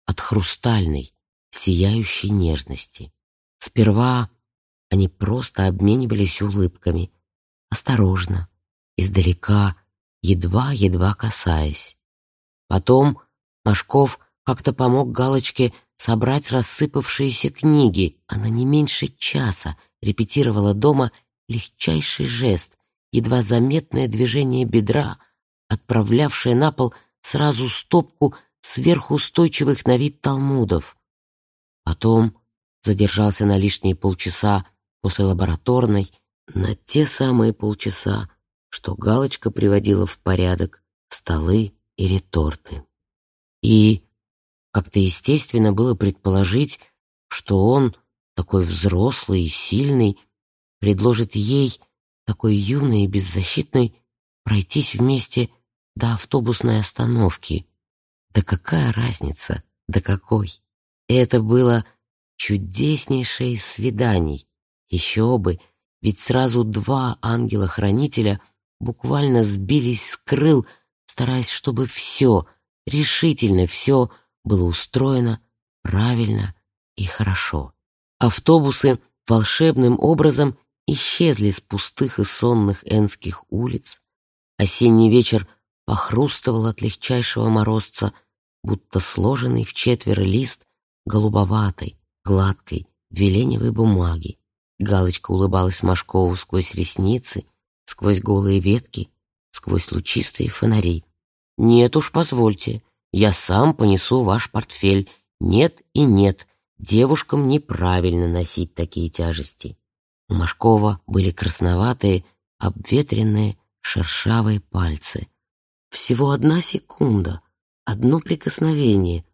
от хрустальной, сияющей нежности. Сперва они просто обменивались улыбками, осторожно, издалека, едва-едва касаясь. Потом Машков как-то помог Галочке собрать рассыпавшиеся книги. Она не меньше часа репетировала дома легчайший жест, едва заметное движение бедра, отправлявшее на пол сразу стопку сверхустойчивых на вид талмудов. Потом задержался на лишние полчаса после лабораторной, на те самые полчаса, что Галочка приводила в порядок столы и реторты. И как-то естественно было предположить, что он, такой взрослый и сильный, предложит ей, такой юной и беззащитной, пройтись вместе до автобусной остановки. Да какая разница, до какой? Это было чудеснейшее из свиданий. Еще бы, ведь сразу два ангела-хранителя буквально сбились с крыл, стараясь, чтобы все, решительно все было устроено правильно и хорошо. Автобусы волшебным образом исчезли с пустых и сонных энских улиц. Осенний вечер похрустывал от легчайшего морозца, будто сложенный в четверо лист голубоватой, гладкой, веленевой бумаги. Галочка улыбалась Машкову сквозь ресницы, сквозь голые ветки, сквозь лучистые фонари. «Нет уж, позвольте, я сам понесу ваш портфель. Нет и нет, девушкам неправильно носить такие тяжести». У Машкова были красноватые, обветренные, шершавые пальцы. Всего одна секунда, одно прикосновение,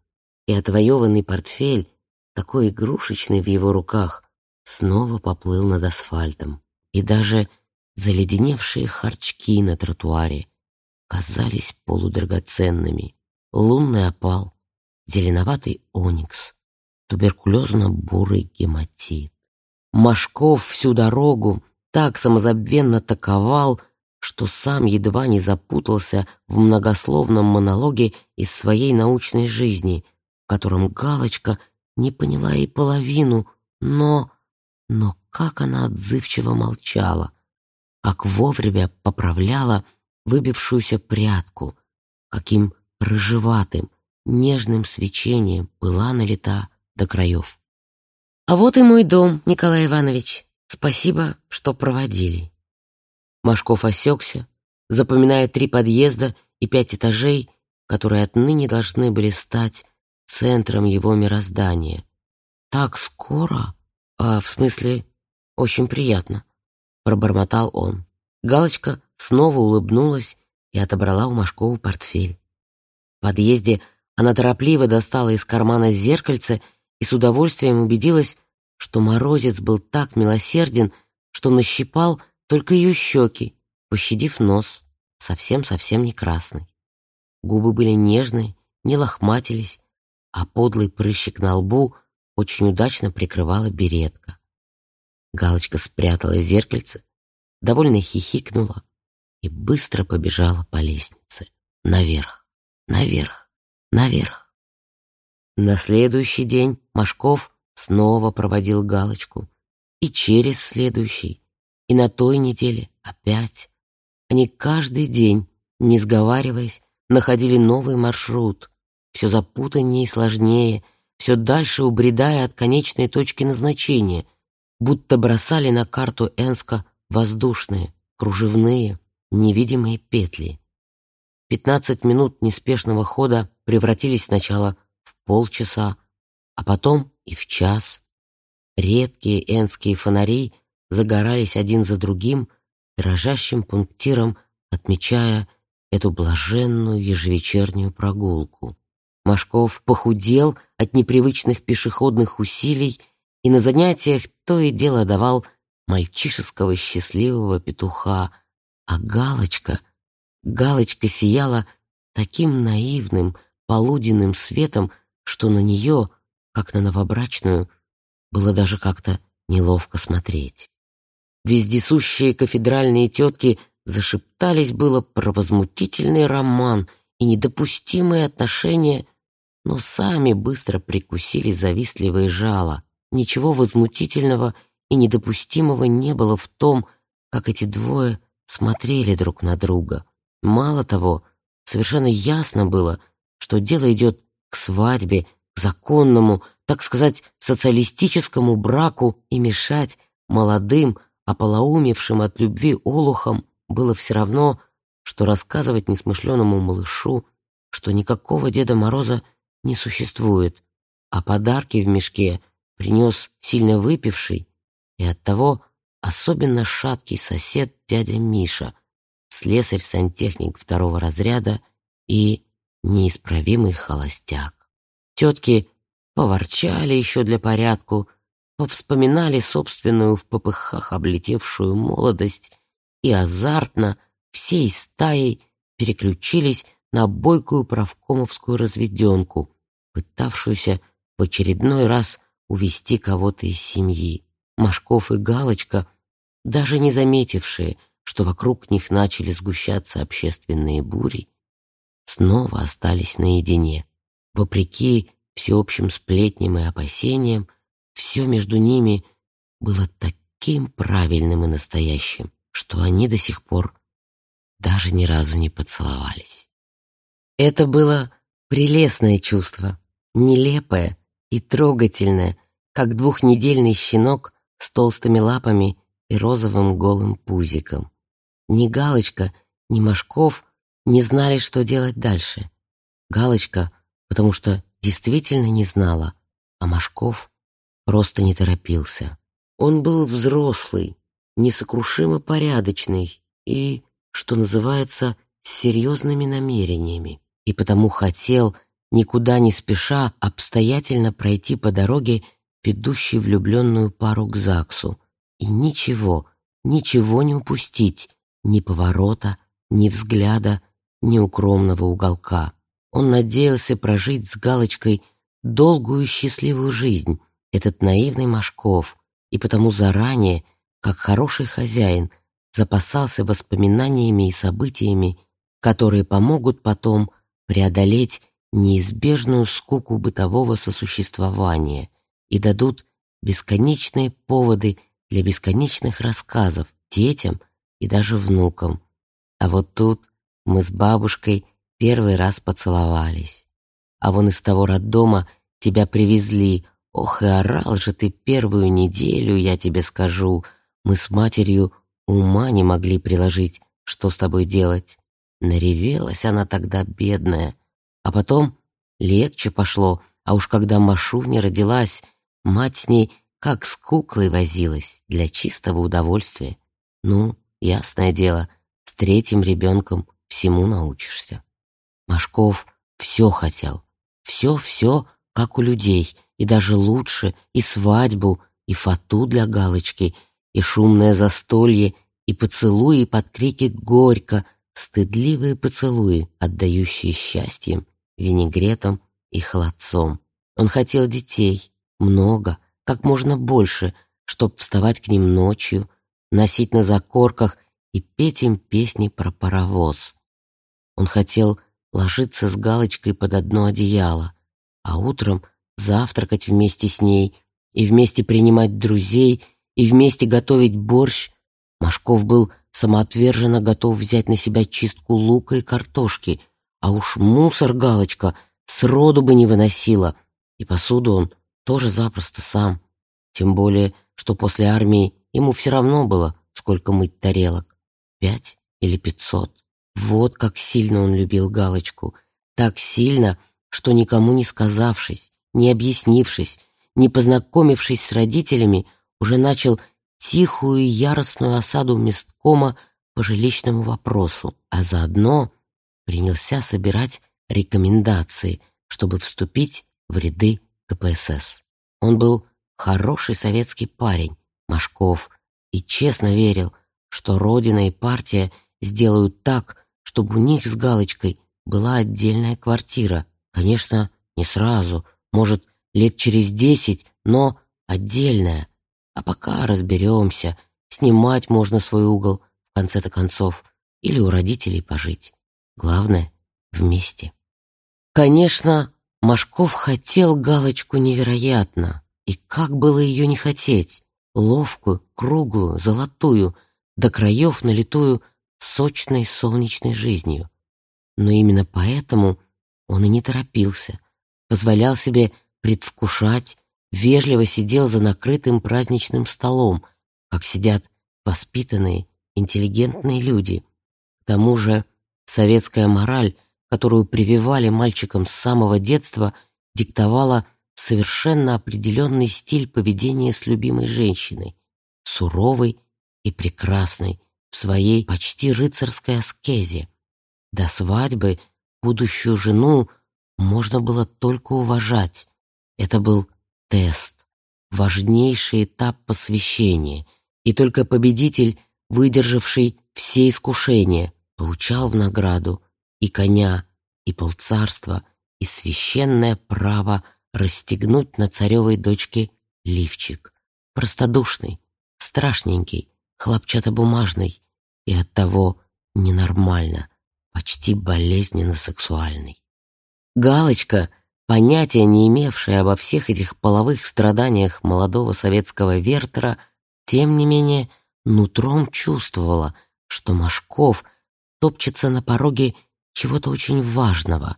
и отвоеванный портфель, такой игрушечный в его руках, снова поплыл над асфальтом. И даже заледеневшие харчки на тротуаре казались полудрагоценными. Лунный опал, зеленоватый оникс, туберкулезно-бурый гематит. Машков всю дорогу так самозабвенно таковал, что сам едва не запутался в многословном монологе из своей научной жизни, в котором Галочка не поняла и половину, но... Но как она отзывчиво молчала, как вовремя поправляла выбившуюся прядку, каким рыжеватым, нежным свечением была налита до краев. А вот и мой дом, Николай Иванович. Спасибо, что проводили. Машков осекся, запоминая три подъезда и пять этажей, которые отныне должны были стать центром его мироздания. Так скоро? А, в смысле, очень приятно, пробормотал он. Галочка снова улыбнулась и отобрала у Машкова портфель. В подъезде она торопливо достала из кармана зеркальце и с удовольствием убедилась, что морозец был так милосерден, что нащипал только ее щеки, пощадив нос, совсем-совсем не красный. Губы были нежные, не лохматились, а подлый прыщик на лбу очень удачно прикрывала беретка. Галочка спрятала зеркальце, довольно хихикнула и быстро побежала по лестнице. Наверх, наверх, наверх. На следующий день Машков снова проводил галочку. И через следующий, и на той неделе опять. Они каждый день, не сговариваясь, находили новый маршрут, все запутаннее и сложнее, все дальше убредая от конечной точки назначения, будто бросали на карту Энска воздушные, кружевные, невидимые петли. Пятнадцать минут неспешного хода превратились сначала полчаса, а потом и в час. Редкие энские фонари загорались один за другим, дрожащим пунктиром отмечая эту блаженную ежевечернюю прогулку. Машков похудел от непривычных пешеходных усилий и на занятиях то и дело давал мальчишеского счастливого петуха, а галочка, галочка сияла таким наивным полуденным светом, что на нее, как на новобрачную, было даже как-то неловко смотреть. Вездесущие кафедральные тетки зашептались было про возмутительный роман и недопустимые отношения, но сами быстро прикусили завистливые жало. Ничего возмутительного и недопустимого не было в том, как эти двое смотрели друг на друга. Мало того, совершенно ясно было, что дело идет к свадьбе, к законному, так сказать, социалистическому браку и мешать молодым, ополоумевшим от любви олухам было все равно, что рассказывать несмышленому малышу, что никакого Деда Мороза не существует, а подарки в мешке принес сильно выпивший и оттого особенно шаткий сосед дядя Миша, слесарь-сантехник второго разряда и неисправимый холостяк. Тетки поворчали еще для порядку, повспоминали собственную в попыхах облетевшую молодость и азартно всей стаей переключились на бойкую правкомовскую разведенку, пытавшуюся в очередной раз увести кого-то из семьи. Машков и Галочка, даже не заметившие, что вокруг них начали сгущаться общественные бури, снова остались наедине. Вопреки всеобщим сплетням и опасениям, все между ними было таким правильным и настоящим, что они до сих пор даже ни разу не поцеловались. Это было прелестное чувство, нелепое и трогательное, как двухнедельный щенок с толстыми лапами и розовым голым пузиком. Ни Галочка, ни Машков не знали, что делать дальше. Галочка, потому что действительно не знала, а Машков просто не торопился. Он был взрослый, несокрушимо порядочный и, что называется, с серьезными намерениями, и потому хотел, никуда не спеша, обстоятельно пройти по дороге, ведущей влюбленную пару к ЗАГСу, и ничего, ничего не упустить, ни поворота, ни взгляда, ни укромного уголка. Он надеялся прожить с Галочкой долгую счастливую жизнь, этот наивный Машков, и потому заранее, как хороший хозяин, запасался воспоминаниями и событиями, которые помогут потом преодолеть неизбежную скуку бытового сосуществования и дадут бесконечные поводы для бесконечных рассказов детям и даже внукам. А вот тут мы с бабушкой первый раз поцеловались. А вон из того роддома тебя привезли. Ох, и орал же ты первую неделю, я тебе скажу. Мы с матерью ума не могли приложить, что с тобой делать. Наревелась она тогда, бедная. А потом легче пошло, а уж когда Машуня родилась, мать с ней как с куклой возилась для чистого удовольствия. Ну, ясное дело, с третьим ребенком всему научишься. Машков все хотел, все-все, как у людей, и даже лучше, и свадьбу, и фату для галочки, и шумное застолье, и поцелуи под крики «Горько!», стыдливые поцелуи, отдающие счастьем, винегретом и холодцом. Он хотел детей, много, как можно больше, чтоб вставать к ним ночью, носить на закорках и петь им песни про паровоз. Он хотел ложиться с галочкой под одно одеяло, а утром завтракать вместе с ней и вместе принимать друзей и вместе готовить борщ. Машков был самоотверженно готов взять на себя чистку лука и картошки, а уж мусор галочка сроду бы не выносила, и посуду он тоже запросто сам. Тем более, что после армии ему все равно было, сколько мыть тарелок. Пять или пятьсот. Вот как сильно он любил Галочку. Так сильно, что никому не сказавшись, не объяснившись, не познакомившись с родителями, уже начал тихую и яростную осаду месткома по жилищному вопросу, а заодно принялся собирать рекомендации, чтобы вступить в ряды КПСС. Он был хороший советский парень, Машков, и честно верил, что Родина и партия сделают так, чтобы у них с Галочкой была отдельная квартира. Конечно, не сразу, может, лет через десять, но отдельная. А пока разберемся, снимать можно свой угол в конце-то концов или у родителей пожить. Главное — вместе. Конечно, Машков хотел Галочку невероятно. И как было ее не хотеть? Ловкую, круглую, золотую, до краев налитую сочной солнечной жизнью. Но именно поэтому он и не торопился, позволял себе предвкушать, вежливо сидел за накрытым праздничным столом, как сидят воспитанные, интеллигентные люди. К тому же советская мораль, которую прививали мальчикам с самого детства, диктовала совершенно определенный стиль поведения с любимой женщиной, суровый и прекрасный, в своей почти рыцарской аскезе. До свадьбы будущую жену можно было только уважать. Это был тест, важнейший этап посвящения, и только победитель, выдержавший все искушения, получал в награду и коня, и полцарства, и священное право расстегнуть на царевой дочке лифчик. Простодушный, страшненький, хлопчатобумажный и оттого ненормально, почти болезненно сексуальный. Галочка, понятия не имевшая обо всех этих половых страданиях молодого советского Вертера, тем не менее, нутром чувствовала, что Машков топчется на пороге чего-то очень важного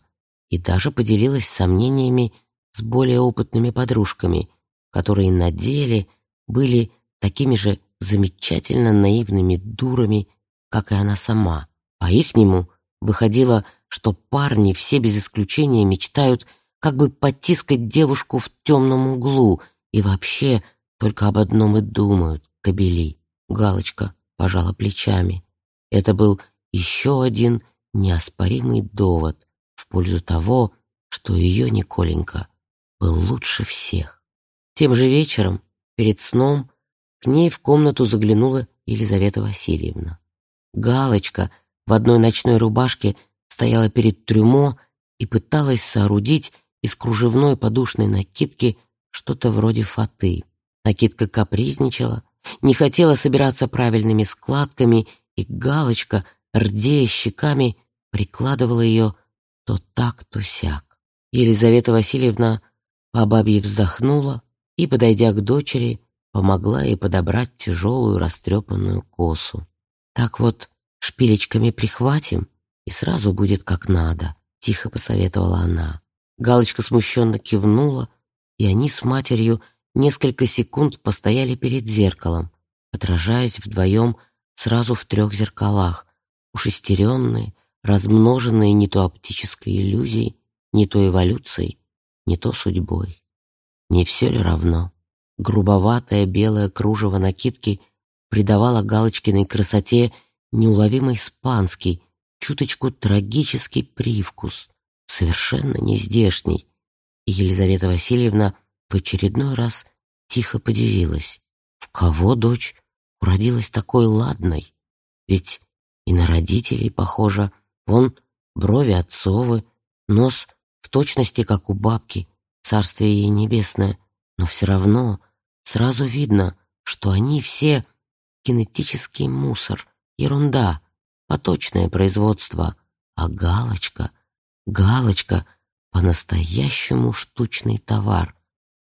и даже поделилась сомнениями с более опытными подружками, которые на деле были такими же замечательно наивными дурами, как и она сама. По-ихнему выходило, что парни все без исключения мечтают как бы потискать девушку в темном углу и вообще только об одном и думают — кобели. Галочка пожала плечами. Это был еще один неоспоримый довод в пользу того, что ее Николенька был лучше всех. Тем же вечером, перед сном, к ней в комнату заглянула Елизавета Васильевна. Галочка в одной ночной рубашке стояла перед трюмо и пыталась соорудить из кружевной подушной накидки что-то вроде фаты. Накидка капризничала, не хотела собираться правильными складками, и галочка, рдея щеками, прикладывала ее то так, то сяк. Елизавета Васильевна по бабье вздохнула и, подойдя к дочери, помогла ей подобрать тяжелую растрепанную косу. «Так вот, шпилечками прихватим, и сразу будет как надо», — тихо посоветовала она. Галочка смущенно кивнула, и они с матерью несколько секунд постояли перед зеркалом, отражаясь вдвоем сразу в трех зеркалах, ушестеренные, размноженные не то оптической иллюзией, не то эволюцией, не то судьбой. Не все ли равно? Грубоватое белое кружево накидки придавало Галочкиной красоте неуловимый испанский, чуточку трагический привкус, совершенно нездешний, и Елизавета Васильевна в очередной раз тихо подивилась. В кого дочь уродилась такой ладной? Ведь и на родителей похожа. Вон брови отцовы, нос в точности, как у бабки, царствие ей небесное, но все равно сразу видно, что они все кинетический мусор, ерунда, поточное производство, а галочка, галочка — по-настоящему штучный товар,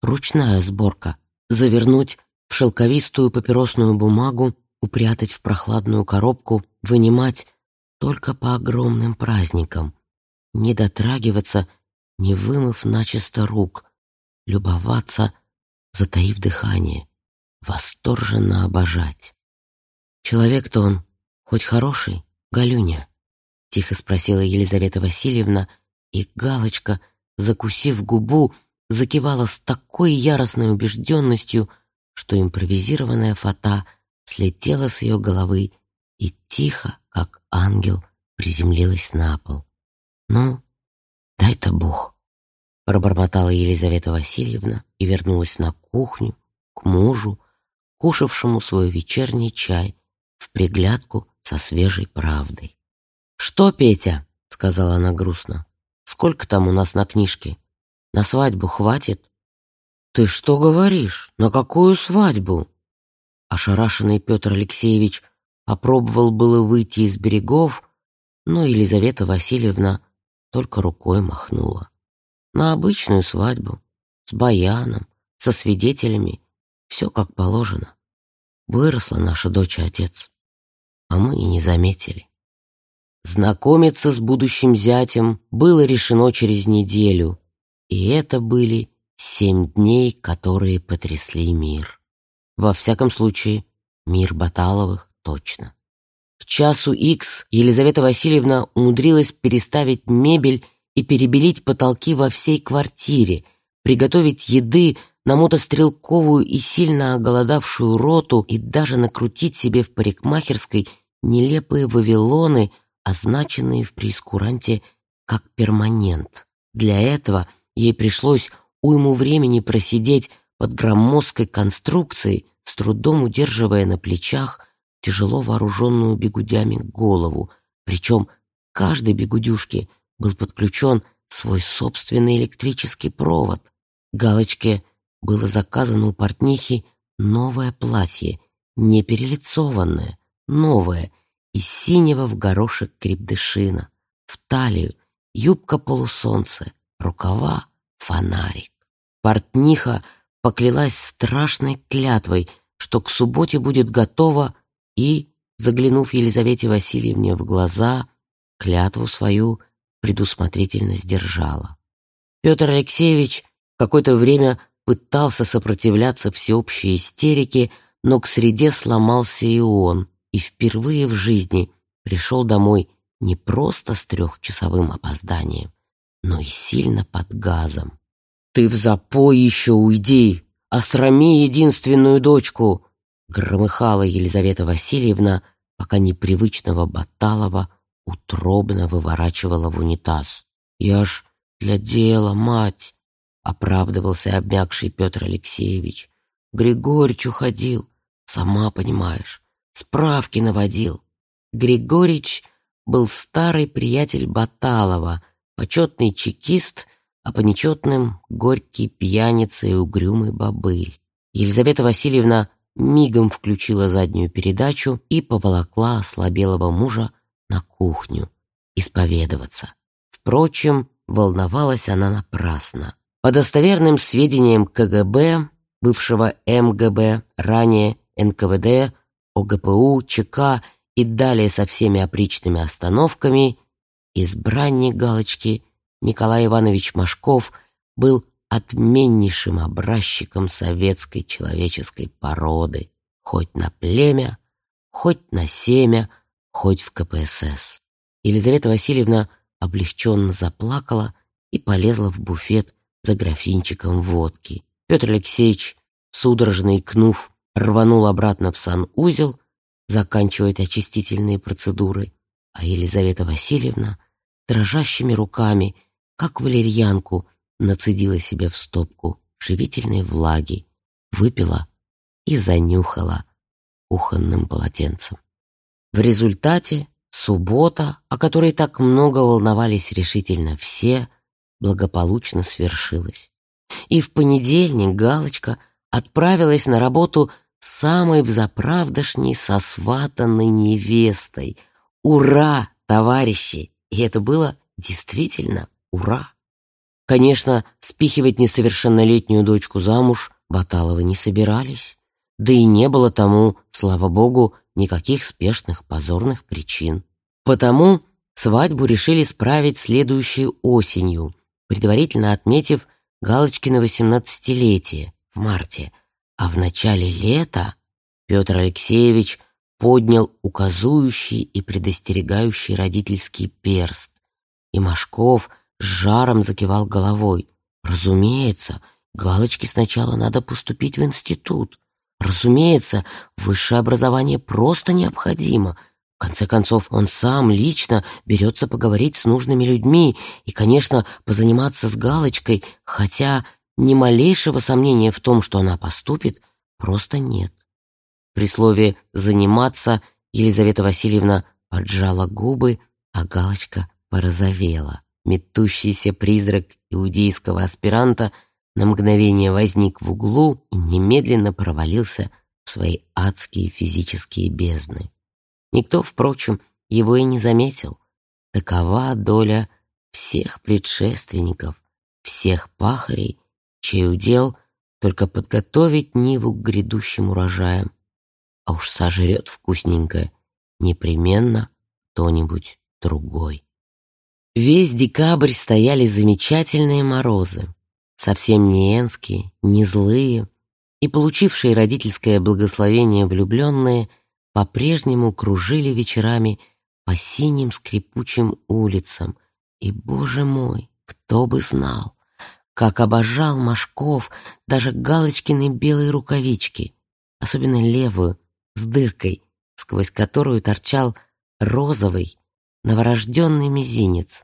ручная сборка, завернуть в шелковистую папиросную бумагу, упрятать в прохладную коробку, вынимать только по огромным праздникам, не дотрагиваться, не вымыв начисто рук, любоваться, затаив дыхание, восторженно обожать. «Человек-то он хоть хороший, Галюня?» — тихо спросила Елизавета Васильевна, и Галочка, закусив губу, закивала с такой яростной убежденностью, что импровизированная фата слетела с ее головы и тихо, как ангел, приземлилась на пол. «Ну, дай-то Бог!» — пробормотала Елизавета Васильевна и вернулась на кухню, к мужу, кушавшему свой вечерний чай в приглядку со свежей правдой. «Что, Петя?» — сказала она грустно. «Сколько там у нас на книжке? На свадьбу хватит?» «Ты что говоришь? На какую свадьбу?» Ошарашенный Петр Алексеевич попробовал было выйти из берегов, но Елизавета Васильевна только рукой махнула. На обычную свадьбу, с баяном, со свидетелями, все как положено. Выросла наша дочь и отец, а мы и не заметили. Знакомиться с будущим зятем было решено через неделю, и это были семь дней, которые потрясли мир. Во всяком случае, мир Баталовых точно. К часу икс Елизавета Васильевна умудрилась переставить мебель и перебелить потолки во всей квартире, приготовить еды на мотострелковую и сильно оголодавшую роту и даже накрутить себе в парикмахерской нелепые вавилоны, означенные в прескуранте как перманент. Для этого ей пришлось уйму времени просидеть под громоздкой конструкцией, с трудом удерживая на плечах тяжело вооруженную бегудями голову, причем каждой бегудюшке был подключен свой собственный электрический провод. Галочке было заказано у портнихи новое платье, не перелицованное, новое, из синего в горошек крепдышина, в талию, юбка полусолнце, рукава, фонарик. Портниха поклялась страшной клятвой, что к субботе будет готова и, заглянув Елизавете Васильевне в глаза, клятву свою предусмотрительно сдержала. Петр Алексеевич какое-то время пытался сопротивляться всеобщей истерике, но к среде сломался и он, и впервые в жизни пришел домой не просто с трехчасовым опозданием, но и сильно под газом. «Ты в запой еще уйди, осрами единственную дочку!» громыхала Елизавета Васильевна, пока непривычного Баталова утробно выворачивала в унитаз. «Я ж для дела, мать!» — оправдывался обмякший Петр Алексеевич. «Григорич уходил, сама понимаешь, справки наводил». Григорич был старый приятель Баталова, почетный чекист, а по нечетным — горький пьяница и угрюмый бобыль. Елизавета Васильевна мигом включила заднюю передачу и поволокла ослабелого мужа на кухню исповедоваться. Впрочем, волновалась она напрасно. По достоверным сведениям КГБ, бывшего МГБ, ранее НКВД, ОГПУ, ЧК и далее со всеми опричными остановками, избранник галочки Николай Иванович Машков был отменнейшим образчиком советской человеческой породы, хоть на племя, хоть на семя, хоть в КПСС. Елизавета Васильевна облегченно заплакала и полезла в буфет за графинчиком водки. Петр Алексеевич, судорожно икнув, рванул обратно в санузел, заканчивать очистительные процедуры, а Елизавета Васильевна дрожащими руками, как валерьянку, нацедила себе в стопку живительной влаги, выпила и занюхала кухонным полотенцем. В результате суббота, о которой так много волновались решительно все, благополучно свершилась. И в понедельник Галочка отправилась на работу самой взаправдошней сосватанной невестой. Ура, товарищи! И это было действительно ура! Конечно, спихивать несовершеннолетнюю дочку замуж Баталовы не собирались. Да и не было тому, слава богу, никаких спешных позорных причин. Потому свадьбу решили справить следующей осенью, предварительно отметив Галочкино восемнадцатилетие в марте, а в начале лета Петр Алексеевич поднял указующий и предостерегающий родительский перст, и Машков – с жаром закивал головой. Разумеется, Галочке сначала надо поступить в институт. Разумеется, высшее образование просто необходимо. В конце концов, он сам лично берется поговорить с нужными людьми и, конечно, позаниматься с Галочкой, хотя ни малейшего сомнения в том, что она поступит, просто нет. При слове «заниматься» Елизавета Васильевна поджала губы, а Галочка порозовела. Метущийся призрак иудейского аспиранта на мгновение возник в углу и немедленно провалился в свои адские физические бездны. Никто, впрочем, его и не заметил. Такова доля всех предшественников, всех пахарей, чей удел только подготовить Ниву к грядущим урожаям, а уж сожрет вкусненькое непременно кто-нибудь другой. Весь декабрь стояли замечательные морозы, совсем не энские, не злые, и получившие родительское благословение влюбленные по-прежнему кружили вечерами по синим скрипучим улицам. И, боже мой, кто бы знал, как обожал Машков даже Галочкины белые рукавички, особенно левую, с дыркой, сквозь которую торчал розовый, новорожденный мизинец,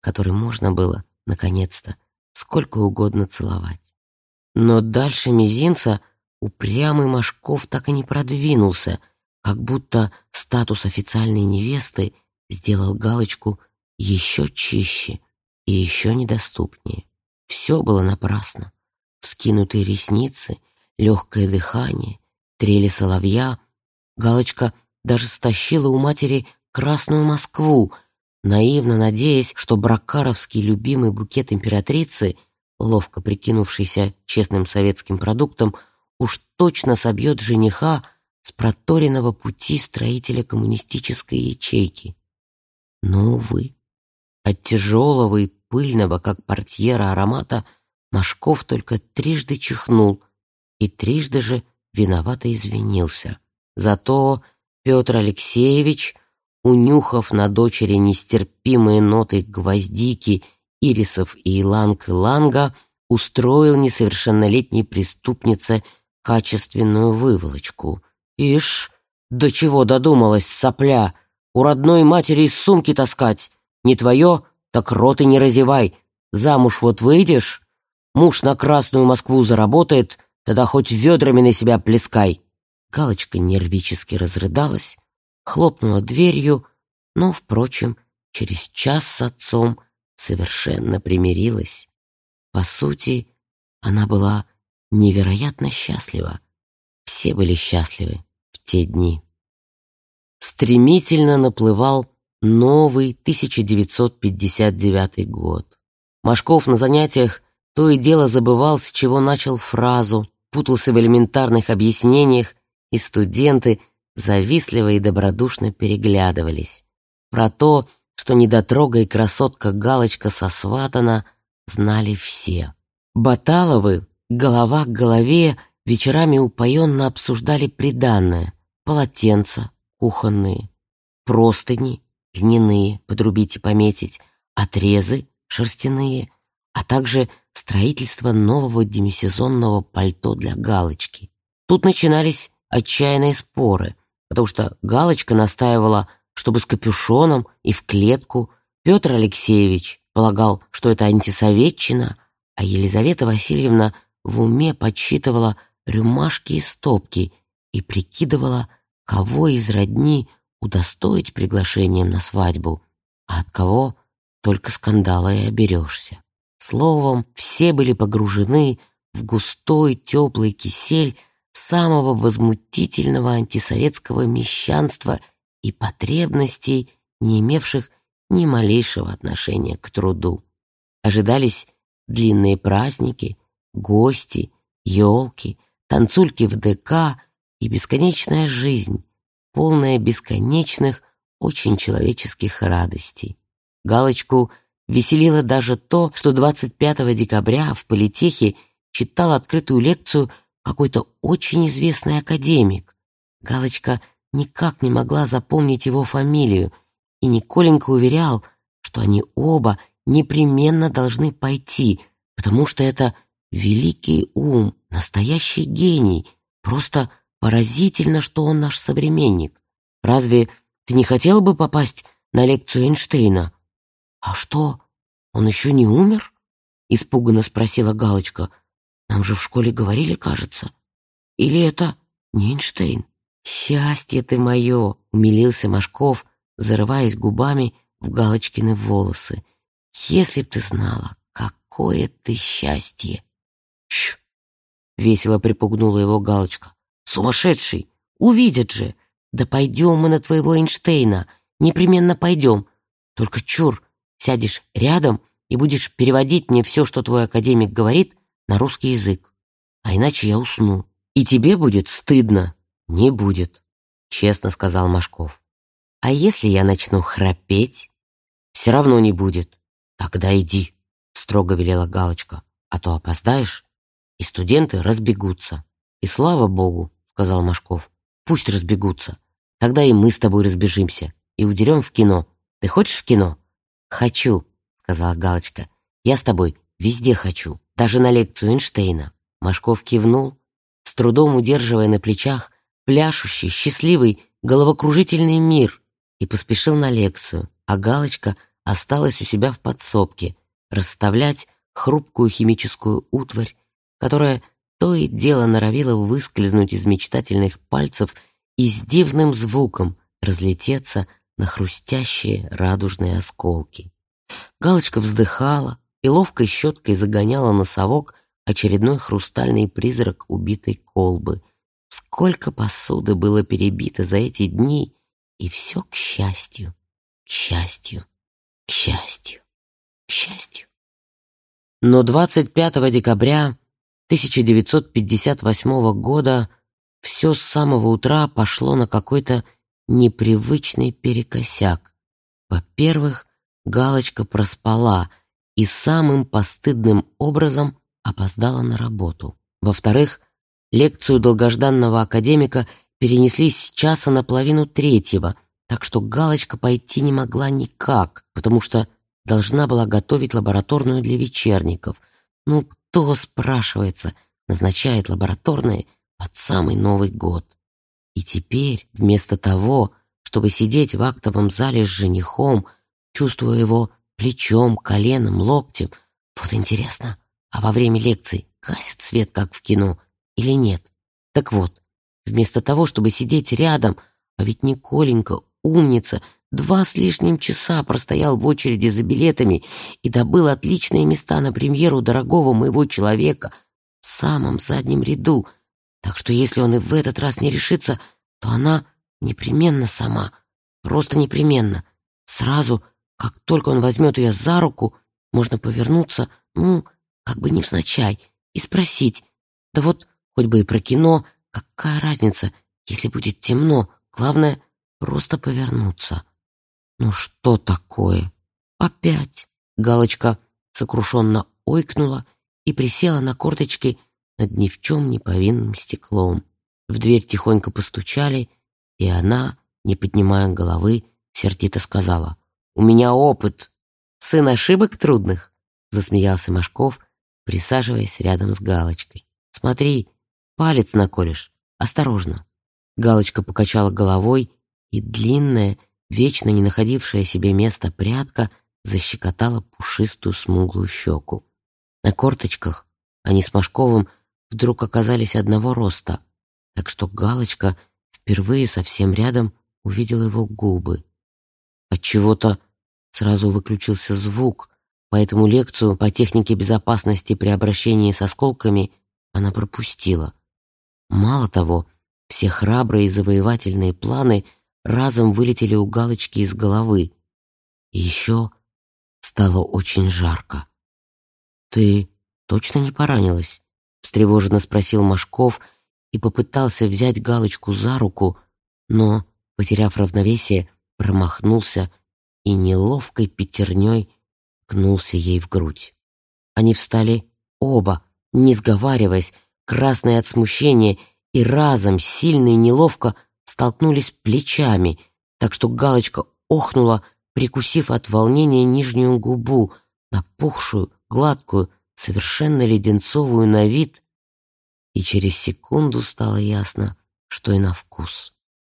который можно было, наконец-то, сколько угодно целовать. Но дальше мизинца упрямый Машков так и не продвинулся, как будто статус официальной невесты сделал галочку еще чище и еще недоступнее. Все было напрасно. Вскинутые ресницы, легкое дыхание, трели соловья. Галочка даже стащила у матери красную Москву, наивно надеясь, что бракаровский любимый букет императрицы, ловко прикинувшийся честным советским продуктом, уж точно собьет жениха с проторенного пути строителя коммунистической ячейки. Но, увы, от тяжелого и пыльного, как портьера аромата, Машков только трижды чихнул и трижды же виновато извинился. Зато Петр Алексеевич, унюхав на дочери нестерпимые ноты гвоздики, ирисов и иланг-иланга, устроил несовершеннолетней преступнице качественную выволочку. «Ишь, до чего додумалась сопля! У родной матери из сумки таскать! Не твое, так рот и не разевай! Замуж вот выйдешь, муж на Красную Москву заработает, тогда хоть ведрами на себя плескай!» Галочка нервически разрыдалась, хлопнула дверью, но, впрочем, через час с отцом совершенно примирилась. По сути, она была невероятно счастлива. Все были счастливы в те дни. Стремительно наплывал новый 1959 год. Машков на занятиях то и дело забывал, с чего начал фразу, путался в элементарных объяснениях, и студенты завистливо и добродушно переглядывались. Про то, что недотрога и красотка Галочка сосватана, знали все. Баталовы, голова к голове, вечерами упоенно обсуждали приданное, полотенца кухонные, простыни, льняные, подрубить и пометить, отрезы шерстяные, а также строительство нового демисезонного пальто для Галочки. Тут начинались отчаянные споры, потому что Галочка настаивала, чтобы с капюшоном и в клетку. Петр Алексеевич полагал, что это антисоветчина, а Елизавета Васильевна в уме подсчитывала рюмашки и стопки и прикидывала, кого из родни удостоить приглашением на свадьбу, а от кого только скандала и оберешься. Словом, все были погружены в густой теплый кисель самого возмутительного антисоветского мещанства и потребностей, не имевших ни малейшего отношения к труду. Ожидались длинные праздники, гости, елки, танцульки в ДК и бесконечная жизнь, полная бесконечных, очень человеческих радостей. Галочку веселило даже то, что 25 декабря в политехе читал открытую лекцию какой-то очень известный академик. Галочка никак не могла запомнить его фамилию, и Николенька уверял, что они оба непременно должны пойти, потому что это великий ум, настоящий гений. Просто поразительно, что он наш современник. Разве ты не хотел бы попасть на лекцию Эйнштейна? А что, он еще не умер? Испуганно спросила Галочка. Нам же в школе говорили, кажется. Или это не Эйнштейн? «Счастье ты мое!» — умилился Машков, зарываясь губами в Галочкины волосы. «Если б ты знала, какое ты счастье!» «Чш!» — весело припугнула его Галочка. «Сумасшедший! Увидят же! Да пойдем мы на твоего Эйнштейна! Непременно пойдем! Только чур, сядешь рядом и будешь переводить мне все, что твой академик говорит, на русский язык. А иначе я усну. И тебе будет стыдно. Не будет, честно сказал Машков. А если я начну храпеть? Все равно не будет. Тогда иди, строго велела Галочка. А то опоздаешь, и студенты разбегутся. И слава богу, сказал Машков. Пусть разбегутся. Тогда и мы с тобой разбежимся и удерем в кино. Ты хочешь в кино? Хочу, сказала Галочка. Я с тобой везде хочу даже на лекцию Эйнштейна. Машков кивнул, с трудом удерживая на плечах пляшущий, счастливый, головокружительный мир, и поспешил на лекцию, а Галочка осталась у себя в подсобке расставлять хрупкую химическую утварь, которая то и дело норовила выскользнуть из мечтательных пальцев и с дивным звуком разлететься на хрустящие радужные осколки. Галочка вздыхала и ловкой щеткой загоняла на совок очередной хрустальный призрак убитой колбы. Сколько посуды было перебито за эти дни, и все к счастью, к счастью, к счастью, к счастью. Но 25 декабря 1958 года все с самого утра пошло на какой-то непривычный перекосяк. Во-первых, Галочка проспала и самым постыдным образом опоздала на работу. Во-вторых, лекцию долгожданного академика перенесли с часа на половину третьего, так что Галочка пойти не могла никак, потому что должна была готовить лабораторную для вечерников. Ну, кто, спрашивается, назначает лабораторные под самый Новый год? И теперь, вместо того, чтобы сидеть в актовом зале с женихом, чувствуя его плечом, коленом, локтем, вот интересно, а во время лекции гасит свет, как в кино, или нет? Так вот, вместо того, чтобы сидеть рядом, а ведь Николенька, умница, два с лишним часа простоял в очереди за билетами и добыл отличные места на премьеру дорогого моего человека в самом заднем ряду, так что если он и в этот раз не решится, то она непременно сама, просто непременно. Сразу, как только он возьмет ее за руку, можно повернуться, ну, как бы невзначай, и спросить, да вот хоть бы и про кино, какая разница, если будет темно, главное просто повернуться. Ну что такое? Опять? Галочка сокрушенно ойкнула и присела на корточки над ни в чем не повинным стеклом. В дверь тихонько постучали, и она, не поднимая головы, сердито сказала, «У меня опыт, сын ошибок трудных», — засмеялся Машков, присаживаясь рядом с Галочкой. «Смотри, палец наколешь, осторожно». Галочка покачала головой, и длинная, вечно не находившая себе места прядка защекотала пушистую смуглую щеку. На корточках они с Машковым вдруг оказались одного роста, так что Галочка впервые совсем рядом увидела его губы. Отчего-то сразу выключился звук, поэтому лекцию по технике безопасности при обращении с осколками она пропустила. Мало того, все храбрые и завоевательные планы разом вылетели у галочки из головы. И еще стало очень жарко. «Ты точно не поранилась?» — встревоженно спросил Машков и попытался взять галочку за руку, но, потеряв равновесие, промахнулся и неловкой пятерней ткнулся ей в грудь. Они встали оба, не сговариваясь, красные от смущения, и разом, сильно и неловко, столкнулись плечами, так что галочка охнула, прикусив от волнения нижнюю губу, напухшую, гладкую, совершенно леденцовую на вид, и через секунду стало ясно, что и на вкус.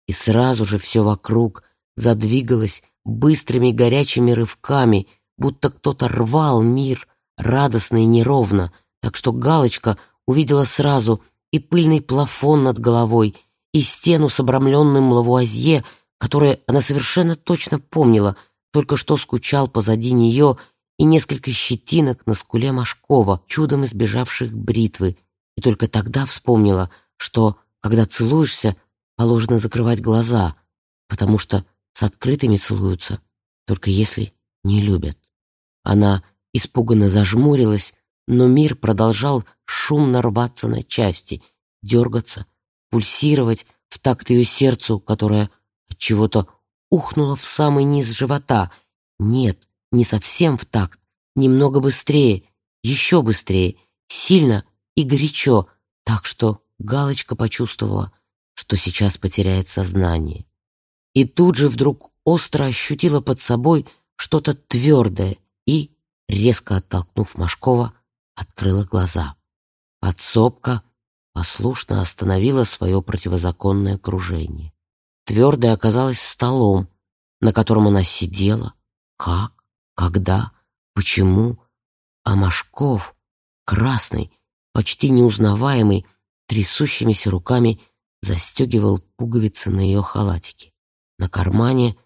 И сразу же все вокруг задвигалось быстрыми горячими рывками — будто кто-то рвал мир радостно и неровно, так что Галочка увидела сразу и пыльный плафон над головой, и стену с обрамленным лавуазье, которое она совершенно точно помнила, только что скучал позади нее, и несколько щетинок на скуле Машкова, чудом избежавших бритвы, и только тогда вспомнила, что, когда целуешься, положено закрывать глаза, потому что с открытыми целуются, только если не любят. Она испуганно зажмурилась, но мир продолжал шумно рваться на части, дергаться, пульсировать в такт ее сердцу, которое от чего-то ухнуло в самый низ живота. Нет, не совсем в такт, немного быстрее, еще быстрее, сильно и горячо, так что Галочка почувствовала, что сейчас потеряет сознание. И тут же вдруг остро ощутила под собой что-то твердое, и, резко оттолкнув Машкова, открыла глаза. Подсобка послушно остановила свое противозаконное кружение. Твердое оказалось столом, на котором она сидела. Как? Когда? Почему? А Машков, красный, почти неузнаваемый, трясущимися руками застегивал пуговицы на ее халатике. На кармане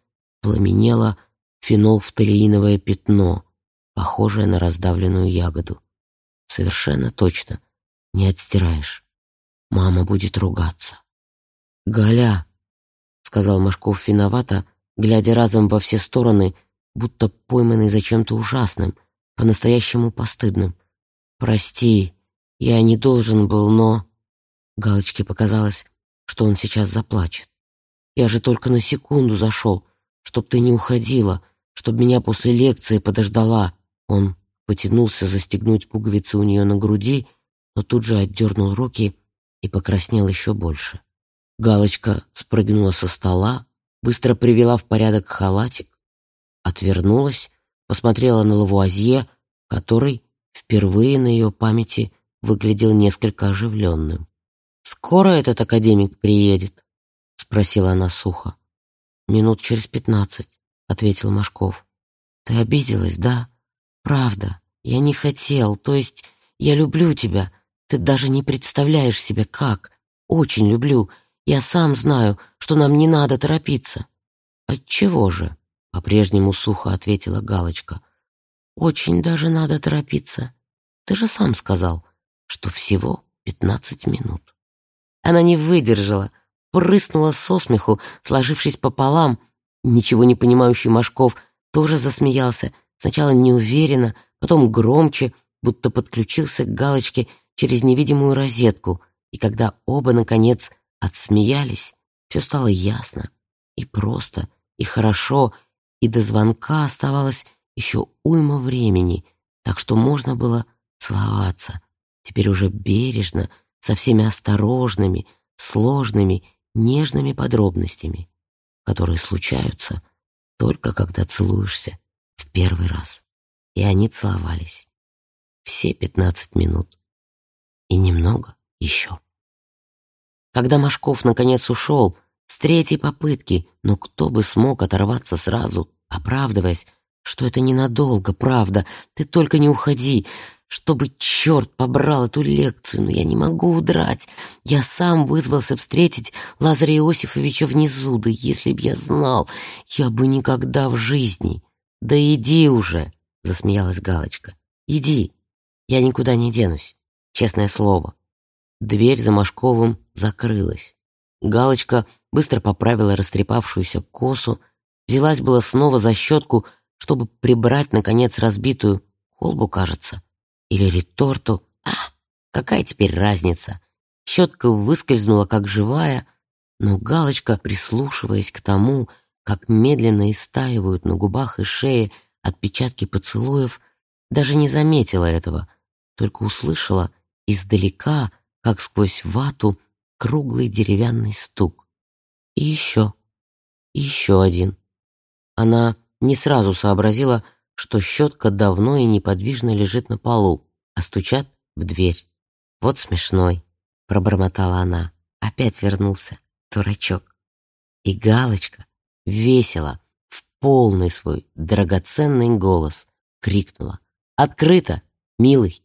пламенело фенолфталеиновое пятно, похожее на раздавленную ягоду. Совершенно точно, не отстираешь. Мама будет ругаться. «Галя», — сказал Машков виновато, глядя разом во все стороны, будто пойманный за чем-то ужасным, по-настоящему постыдным. «Прости, я не должен был, но...» Галочке показалось, что он сейчас заплачет. «Я же только на секунду зашел, чтоб ты не уходила, чтоб меня после лекции подождала». Он потянулся застегнуть пуговицы у нее на груди, но тут же отдернул руки и покраснел еще больше. Галочка спрыгнула со стола, быстро привела в порядок халатик, отвернулась, посмотрела на Лавуазье, который впервые на ее памяти выглядел несколько оживленным. «Скоро этот академик приедет?» — спросила она сухо. «Минут через пятнадцать», — ответил Машков. «Ты обиделась, да? Правда. Я не хотел, то есть я люблю тебя. Ты даже не представляешь себе, как. Очень люблю. Я сам знаю, что нам не надо торопиться». «Отчего же?» — по-прежнему сухо ответила Галочка. «Очень даже надо торопиться. Ты же сам сказал, что всего пятнадцать минут». Она не выдержала, прыснула со смеху, сложившись пополам. Ничего не понимающий Машков тоже засмеялся, сначала неуверенно, потом громче, будто подключился к Галочке через невидимую розетку, и когда оба, наконец, отсмеялись, все стало ясно и просто, и хорошо, и до звонка оставалось еще уйма времени, так что можно было целоваться, теперь уже бережно, со всеми осторожными, сложными, нежными подробностями, которые случаются только когда целуешься в первый раз. И они целовались. Все пятнадцать минут и немного еще. Когда Машков наконец ушел, с третьей попытки, но кто бы смог оторваться сразу, оправдываясь, что это ненадолго, правда, ты только не уходи, чтобы черт побрал эту лекцию, но я не могу удрать. Я сам вызвался встретить Лазаря Иосифовича внизу, да если б я знал, я бы никогда в жизни. Да иди уже, засмеялась Галочка. Иди, я никуда не денусь, честное слово. Дверь за Машковым закрылась. Галочка быстро поправила растрепавшуюся косу, взялась было снова за щетку, чтобы прибрать, наконец, разбитую колбу, кажется, или реторту. А, какая теперь разница? Щетка выскользнула, как живая, но Галочка, прислушиваясь к тому, как медленно истаивают на губах и шее отпечатки поцелуев, даже не заметила этого, только услышала издалека, как сквозь вату, круглый деревянный стук. И еще, и еще один. Она не сразу сообразила, что щетка давно и неподвижно лежит на полу, а стучат в дверь. «Вот смешной», — пробормотала она. Опять вернулся, дурачок. И Галочка весело, в полный свой драгоценный голос крикнула. «Открыто, милый!»